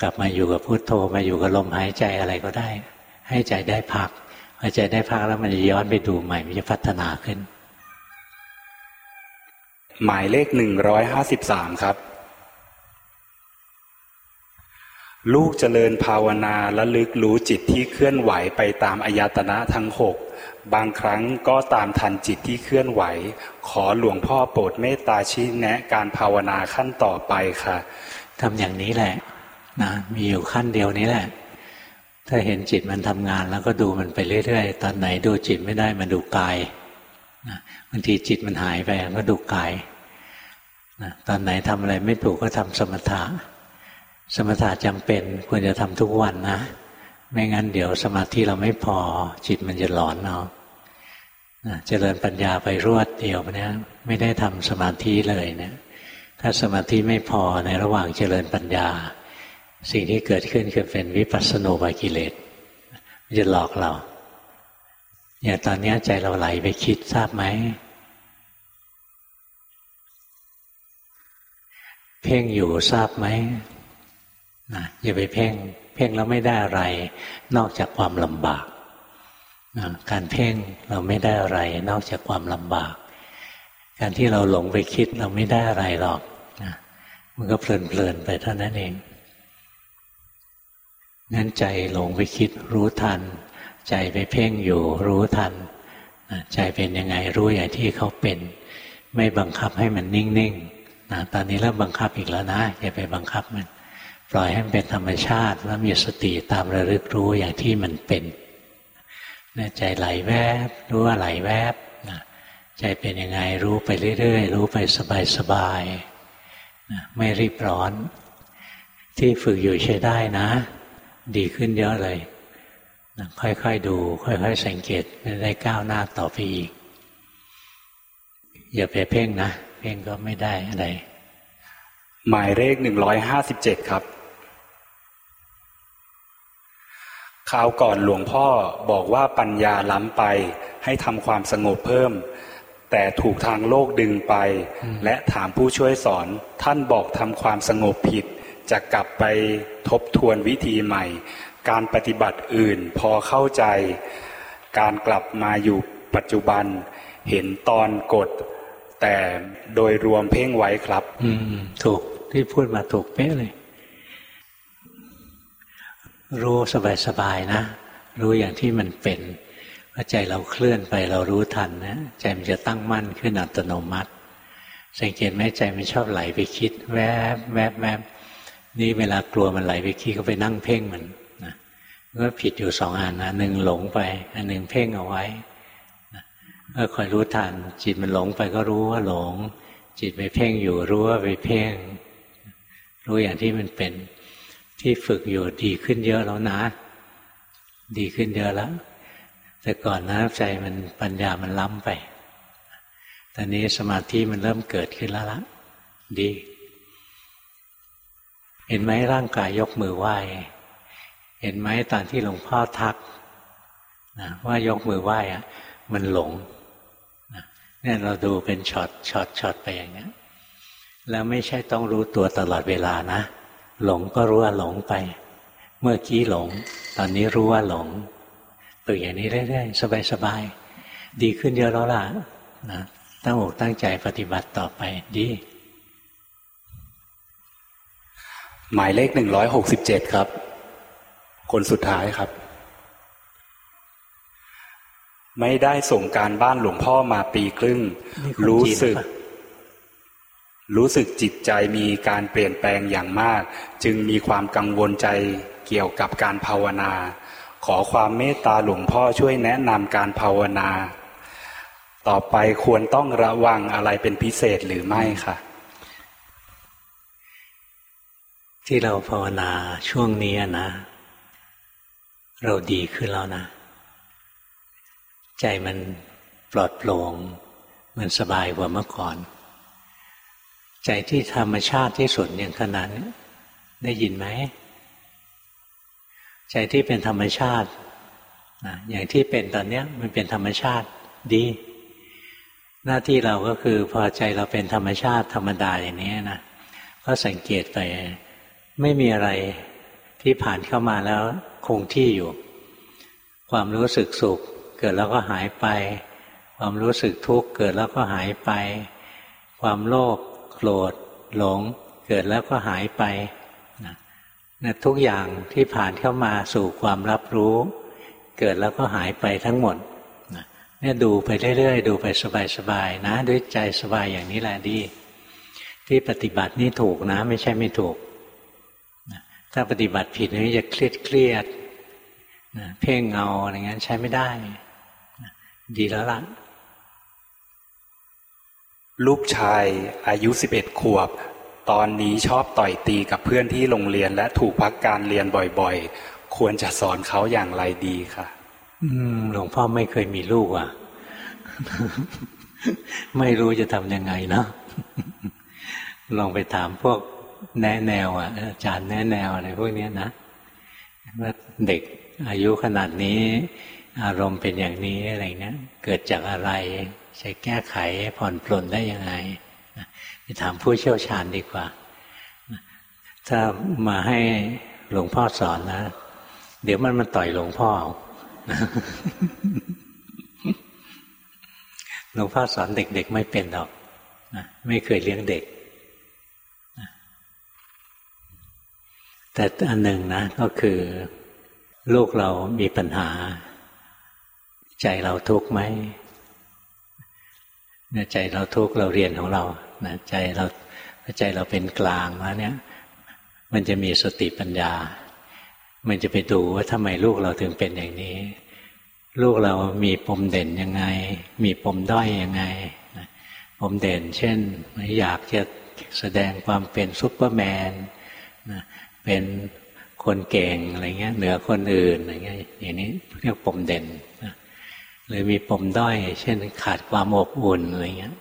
กลับมาอยู่กับพุโทโธมาอยู่กับลมหายใจอะไรก็ได้ ให้ใจได้พักพอใจได้พักแล้วมันจะย้อนไปดูใหม่มันจะพัฒนาขึ้น หมายเลขหนึ่งร้อยห้าสิบสามครับ ลูกเจริญภาวนาและลึกรู้จิตที่เคลื่อนไหวไปตามอายตนะทั้งหกบางครั้งก็ตามทันจิตที่เคลื่อนไหว ขอหลวงพ่อโปรดเมตตาชี้แนะการภาวนาขั้นต่อไปค่ะทำอย่างนี้แหละนะมีอยู่ขั้นเดียวนี้แหละ ถ้าเห็นจิตมันทำงานแล้วก็ดูมันไปเรื่อยๆ ตอนไหนดูจิตไม่ได้มาดูกายนะบางทีจิตมันหายไปก็ดูกายนะตอนไหนทำอะไรไม่ถูกก็ทำสมถะ สมถะจำเป็นควรจะทำทุกวันนะ ไม่งั้นเดี๋ยวสมาธิเราไม่พอจิตมันจะหลอนเนาะเจริญปัญญาไปรวดเดียวเนี่ยไม่ได้ทำสมาธิเลยเนี่ยถ้าสมาธิไม่พอในระหว่างเจริญปัญญา สิ่งที่เกิดขึ้นคือเป็นวิปัสสนูปกิเลสมันจะหลอกเราอย่างตอนนี้ใจเราไหลไปคิดทราบไหม เพ่งอยู่ทราบไหมนะอย่าไปเพ่ง เพ่งแล้วไม่ได้อะไร นอกจากความลำบากการเพ่งเราไม่ได้อะไร นอกจากความลำบาก การที่เราหลงไปคิดเราไม่ได้อะไรหรอกมันก็เพลินๆไปเท่านั้นเอง งั้นใจหลงไปคิดรู้ทัน ใจไปเพ่งอยู่รู้ทัน ใจเป็นยังไงรู้อย่างที่เขาเป็น ไม่บังคับให้มันนิ่งๆนะตอนนี้เริ่มบังคับอีกแล้วนะอย่าไปบังคับมัน ปล่อยให้มันเป็นธรรมชาติแล้วมีสติตามระลึกรู้อย่างที่มันเป็นใจไหลแวบรู้ว่าไหลแวบใจเป็นยังไงรู้ไปเรื่อยๆ รู้ไปสบายๆไม่รีบร้อน ที่ฝึกอยู่ใช้ได้นะ ดีขึ้นเยอะเลยค่อยๆดู ค่อยๆสังเกตได้ก้าวหน้าต่อไปอีก อย่าไปเพ่งนะเพ่งก็ไม่ได้อะไร หมายเลขหนึ่งร้อยห้าสิบเจ็ดครับคราวก่อนหลวงพ่อบอกว่าปัญญาล้ำไป ให้ทำความสงบเพิ่ม แต่ถูกทางโลกดึงไป และถามผู้ช่วยสอน ท่านบอกทำความสงบผิด จะกลับไปทบทวนวิธีใหม่ การปฏิบัติอื่นพอเข้าใจ การกลับมาอยู่ปัจจุบัน เห็นตอนกด แต่โดยรวมเพ่งไว้ครับ อืม ถูกที่พูดมาถูกเป๊ะเลย รู้สบายๆนะ รู้อย่างที่มันเป็นว่าใจเราเคลื่อนไปเรารู้ทันนะใจมันจะตั้งมั่นขึ้นอัตโนมัติ สังเกตไหมใจมันชอบไหลไปคิด แวบแวบแวบ นี่เวลากลัวมันไหลไปคิดก็ไปนั่งเพ่งมันนะก็ผิดอยู่สองอันนะหนึ่งหลงไปอันหนึ่งเพ่งเอาไว้ก็คอยรู้ทัน จิตมันหลงไปก็รู้ว่าหลง จิตไปเพ่งอยู่รู้ว่าไปเพ่ง รู้อย่างที่มันเป็นที่ฝึกอยู่ดีขึ้นเยอะแล้วนะ ดีขึ้นเยอะแล้ว แต่ก่อนนะใจมันปัญญามันล้ำไป ตอนนี้สมาธิมันเริ่มเกิดขึ้นแล้วละดี เห็นไหมร่างกายยกมือไหว้ เห็นไหมตอนที่หลวงพ่อทักนะว่ายกมือไหว้อะมันหลงนะเนี่ยเราดูเป็น shot shot shot ไปอย่างนี้แล้วไม่ใช่ต้องรู้ตัวตลอดเวลานะ หลงก็รู้ว่าหลงไป เมื่อกี้หลง ตอนนี้รู้ว่าหลงตัวอย่างนี้เรื่อยๆสบายๆดีขึ้นเยอะแล้วล่ะนะตั้งอกตั้งใจปฏิบัติต่อไปดี หมายเลขหนึ่งร้อยหกสิบเจ็ดครับ คนสุดท้ายครับ ไม่ได้ส่งการบ้านหลวงพ่อมาปีครึ่ง รู้สึก รู้สึกจิตใจมีการเปลี่ยนแปลงอย่างมาก จึงมีความกังวลใจเกี่ยวกับการภาวนา ขอความเมตตาหลวงพ่อช่วยแนะนำการภาวนา ต่อไปควรต้องระวังอะไรเป็นพิเศษหรือไม่คะ ที่เราภาวนาช่วงนี้นะ เราดีขึ้นแล้วนะ ใจมันปลอดโปร่ง มันสบายกว่าเมื่อก่อน ใจที่ธรรมชาติที่สุดอย่างขนาดนี้ได้ยินไหม ใจที่เป็นธรรมชาตินะอย่างที่เป็นตอนนี้มันเป็นธรรมชาติดี หน้าที่เราก็คือพอใจเราเป็นธรรมชาติธรรมดาอย่างนี้นะก็สังเกตไป ไม่มีอะไรที่ผ่านเข้ามาแล้วคงที่อยู่ ความรู้สึกสุข เกิดแล้วก็หายไป ความรู้สึกทุกข์เกิดแล้วก็หายไป ความโลภโกรธหลง เกิดแล้วก็หายไปนะทุกอย่างที่ผ่านเข้ามาสู่ความรับรู้ เกิดแล้วก็หายไปทั้งหมดเนี่ยดูไปเรื่อยๆดูไปสบายๆนะ ด้วยใจสบายอย่างนี้แหละดี ที่ปฏิบัตินี่ถูกนะ ไม่ใช่ไม่ถูก ถ้าปฏิบัติผิดนี่จะเครียดเครียดนะเพ่งเงาอะไรเงี้ยใช้ไม่ได้นะดีแล้วล่ะ ลูกชายอายุสิบเอ็ดขวบ ตอนนี้ชอบต่อยตีกับเพื่อนที่โรงเรียนและถูกพักการเรียนบ่อยๆ ควรจะสอนเขาอย่างไรดีคะอืมหลวงพ่อไม่เคยมีลูกอะ ไม่รู้จะทำยังไงเนาะลองไปถามพวก แนะแนวอะอาจารย์แนะแนวอะไรพวกนี้นะว่าเด็กอายุขนาดนี้ อารมณ์เป็นอย่างนี้อะไรเนี้ยเกิดจากอะไรจะแก้ไขผ่อนปลนได้ยังไงไปถามผู้เชี่ยวชาญดีกว่า ถ้ามาให้หลวงพ่อสอนนะ เดี๋ยวมันมันต่อยหลวงพ่อหลวงพ่อสอนเด็ก ๆ ไม่เป็นหรอกไม่เคยเลี้ยงเด็ก แต่อันหนึ่งนะก็คือ ลูกเรามีปัญหา ใจเราทุกข์ไหมเนี่ยใจเราทุกข์เราเรียนของเรานะใจเราใจเราเป็นกลางแล้วเนี่ย มันจะมีสติปัญญา มันจะไปดูว่าทำไมลูกเราถึงเป็นอย่างนี้ ลูกเรามีปมเด่นยังไง มีปมด้อยยังไงปมเด่น เช่น อยากจะแสดงความเป็นซุปเปอร์แมนนะ เป็นคนเก่งอะไรเงี้ย เหนือคนอื่นอะไรเงี้ยอย่างนี้เรียกปมเด่นหรือมีปมด้อย เช่นขาดความอบอุ่นอะไรเงี้ย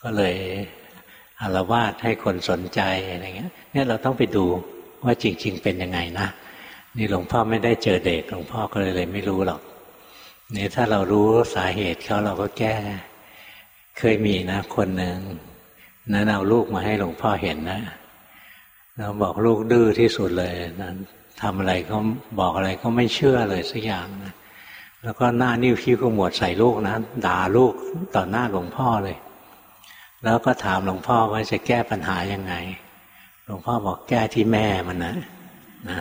ก็เลยอารวาสให้คนสนใจอะไรเงี้ยเนี่ยเราต้องไปดูว่าจริง ๆ เป็นยังไงนะนี่หลวงพ่อไม่ได้เจอเด็กหลวงพ่อก็เลยเลยไม่รู้หรอกนี่ถ้าเรารู้สาเหตุเขาเราก็แก้ เคยมีนะ คนหนึ่งนั้นเอาลูกมาให้หลวงพ่อเห็นนะ เราบอกลูกดื้อที่สุดเลยนะทำอะไรก็บอกอะไรก็ไม่เชื่อเลยสักอย่างนะแล้วก็หน้านิ้วคิ้วขมวดใส่ลูกนะด่าลูกต่อหน้าหลวงพ่อเลย แล้วก็ถามหลวงพ่อว่าจะแก้ปัญหายังไง หลวงพ่อบอกแก้ที่แม่มันนะนะ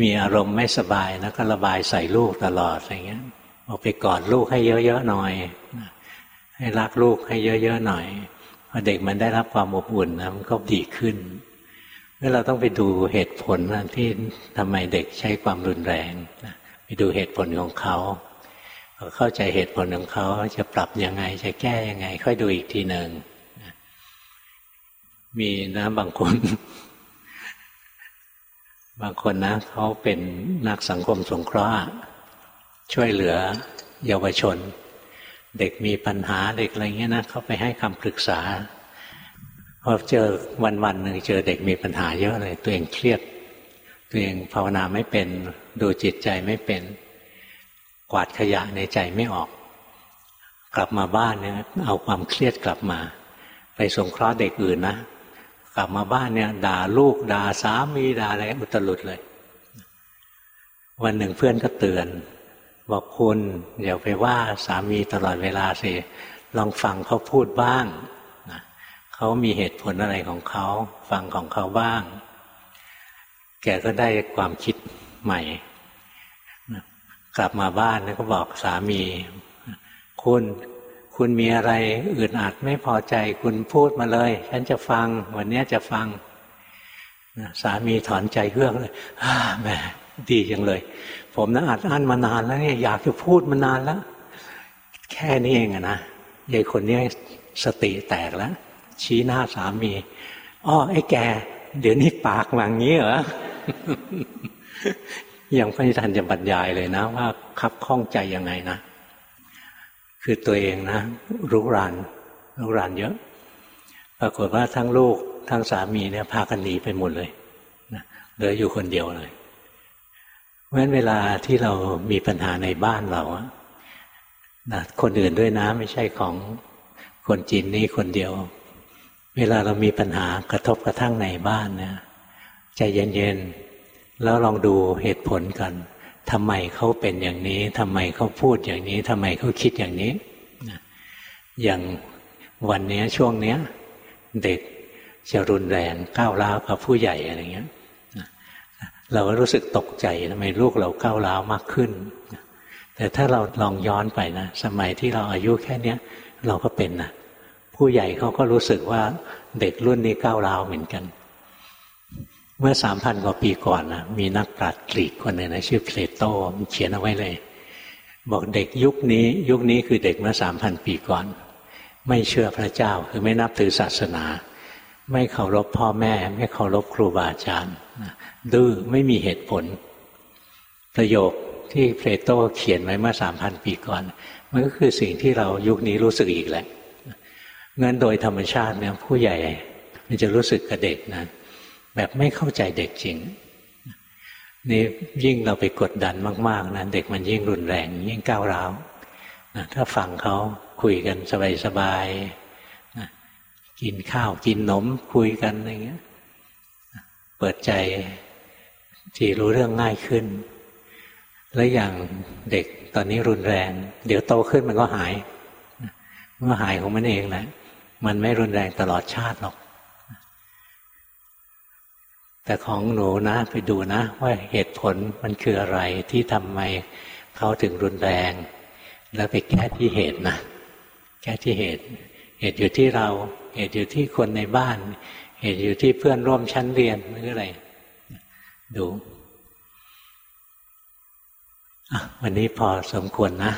มีอารมณ์ไม่สบายนะก็ระบายใส่ลูกตลอดอะไรเงี้ยบอกไปกอดลูกให้เยอะๆหน่อยให้รักลูกให้เยอะๆหน่อย พอเด็กมันได้รับความอบอุ่นนะมันก็ดีขึ้นแล้วเราต้องไปดูเหตุผลที่ทำไมเด็กใช้ความรุนแรงไปดูเหตุผลของเขาเข้าใจเหตุผลของเขาจะปรับยังไงจะแก้ยังไง ค่อยดูอีกทีหนึ่งมีนะบางคน บางคนนะเขาเป็นนักสังคมสงเคราะห์ช่วยเหลือเยาวชน เด็กมีปัญหาเด็กอะไรเงี้ยนะเขาไปให้คำปรึกษาพอเจอวันวันหนึ่งเจอเด็กมีปัญหาเยอะเลย ตัวเองเครียด ตัวเองภาวนาไม่เป็น ดูจิตใจไม่เป็น กวาดขยะในใจไม่ออก กลับมาบ้านเนี่ยเอาความเครียดกลับมา ไปสงเคราะห์เด็กอื่นนะกลับมาบ้านเนี่ย ด่าลูกด่าสามีด่าอะไรอุตลุดเลย วันหนึ่งเพื่อนก็เตือน บอกคุณอย่าไปว่าสามีตลอดเวลาสิลองฟังเขาพูดบ้างเขามีเหตุผลอะไรของเขา ฟังของเขาบ้าง แกก็ได้ความคิดใหม่ กลับมาบ้านแล้วก็บอกสามี คุณคุณมีอะไรอื่นอาจไม่พอใจ คุณพูดมาเลย ฉันจะฟัง วันนี้จะฟังสามีถอนใจเฮือกเลยแหมดีจังเลย ผมนะอัดอั้นมานานแล้วเนี่ยอยากจะพูดมานานแล้ว แค่นี้เองอะนะยายคนนี้สติแตกแล้ว ชี้หน้าสามีอ้อไอ้แก เดี๋ยวนี้ปากมังงี้เหรอยังไม่ทันจะบรรยายเลยนะ ว่าคับข้องใจยังไงนะ คือตัวเองนะรุกรานรุกรานเยอะ ปรากฏว่าทั้งลูกทั้งสามีเนี่ยพากันหนีไปหมดเลยนะเหลืออยู่คนเดียวเลย เพราะฉะนั้นเวลาที่เรามีปัญหาในบ้านเราะนะคนอื่นด้วยนะไม่ใช่ของคนจีนนี่คนเดียว เวลาเรามีปัญหากระทบกระทั่งในบ้านเนี่ยใจเย็นๆแล้วลองดูเหตุผลกันทำไมเขาเป็นอย่างนี้ทำไมเขาพูดอย่างนี้ทำไมเขาคิดอย่างนี้อย่างวันนี้ช่วงเนี้ย เด็กจะรุนแรงก้าวร้าวกับผู้ใหญ่อะไรเงี้ย เราก็รู้สึกตกใจทำไมลูกเราก้าวร้าวมากขึ้น แต่ถ้าเราลองย้อนไปนะ สมัยที่เราอายุแค่เนี้ยเราก็เป็นนะผู้ใหญ่เขาก็รู้สึกว่าเด็กรุ่นนี้ก้าวร้าวเหมือนกัน เมื่อสามพันกว่าปีก่อนนะมีนักปราชญ์กรีกคนหนึ่งนะชื่อเพลโตมันเขียนเอาไว้เลย บอกเด็กยุคนี้ ยุคนี้คือเด็กเมื่อสามพันปีก่อน ไม่เชื่อพระเจ้าคือไม่นับถือศาสนา ไม่เคารพพ่อแม่ ไม่เคารพครูบาอาจารย์ ดื้อไม่มีเหตุผล ประโยคที่เพลโตเขียนไว้เมื่อสามพันปีก่อน มันก็คือสิ่งที่เรายุคนี้รู้สึกอีกแหละงั้นโดยธรรมชาติเนี่ยผู้ใหญ่มันจะรู้สึกกับเด็กนะแบบไม่เข้าใจเด็กจริงนี่ยิ่งเราไปกดดันมากๆนะเด็กมันยิ่งรุนแรง ยิ่งก้าวร้าวนะถ้าฟังเขาคุยกันสบายๆนะกินข้าวกินนมคุยกันอะไรเงี้ย เปิดใจ ที่รู้เรื่องง่ายขึ้น และอย่างเด็กตอนนี้รุนแรง เดี๋ยวโตขึ้นมันก็หายมันก็หายของมันเองแหละมันไม่รุนแรงตลอดชาติหรอก แต่ของหนูนะไปดูนะ ว่าเหตุผลมันคืออะไรที่ทำไมเขาถึงรุนแรง แล้วไปแก้ที่เหตุนะแก้ที่เหตุ เหตุอยู่ที่เรา เหตุอยู่ที่คนในบ้าน เหตุอยู่ที่เพื่อนร่วมชั้นเรียนหรืออะไร ดูวันนี้พอสมควรนะ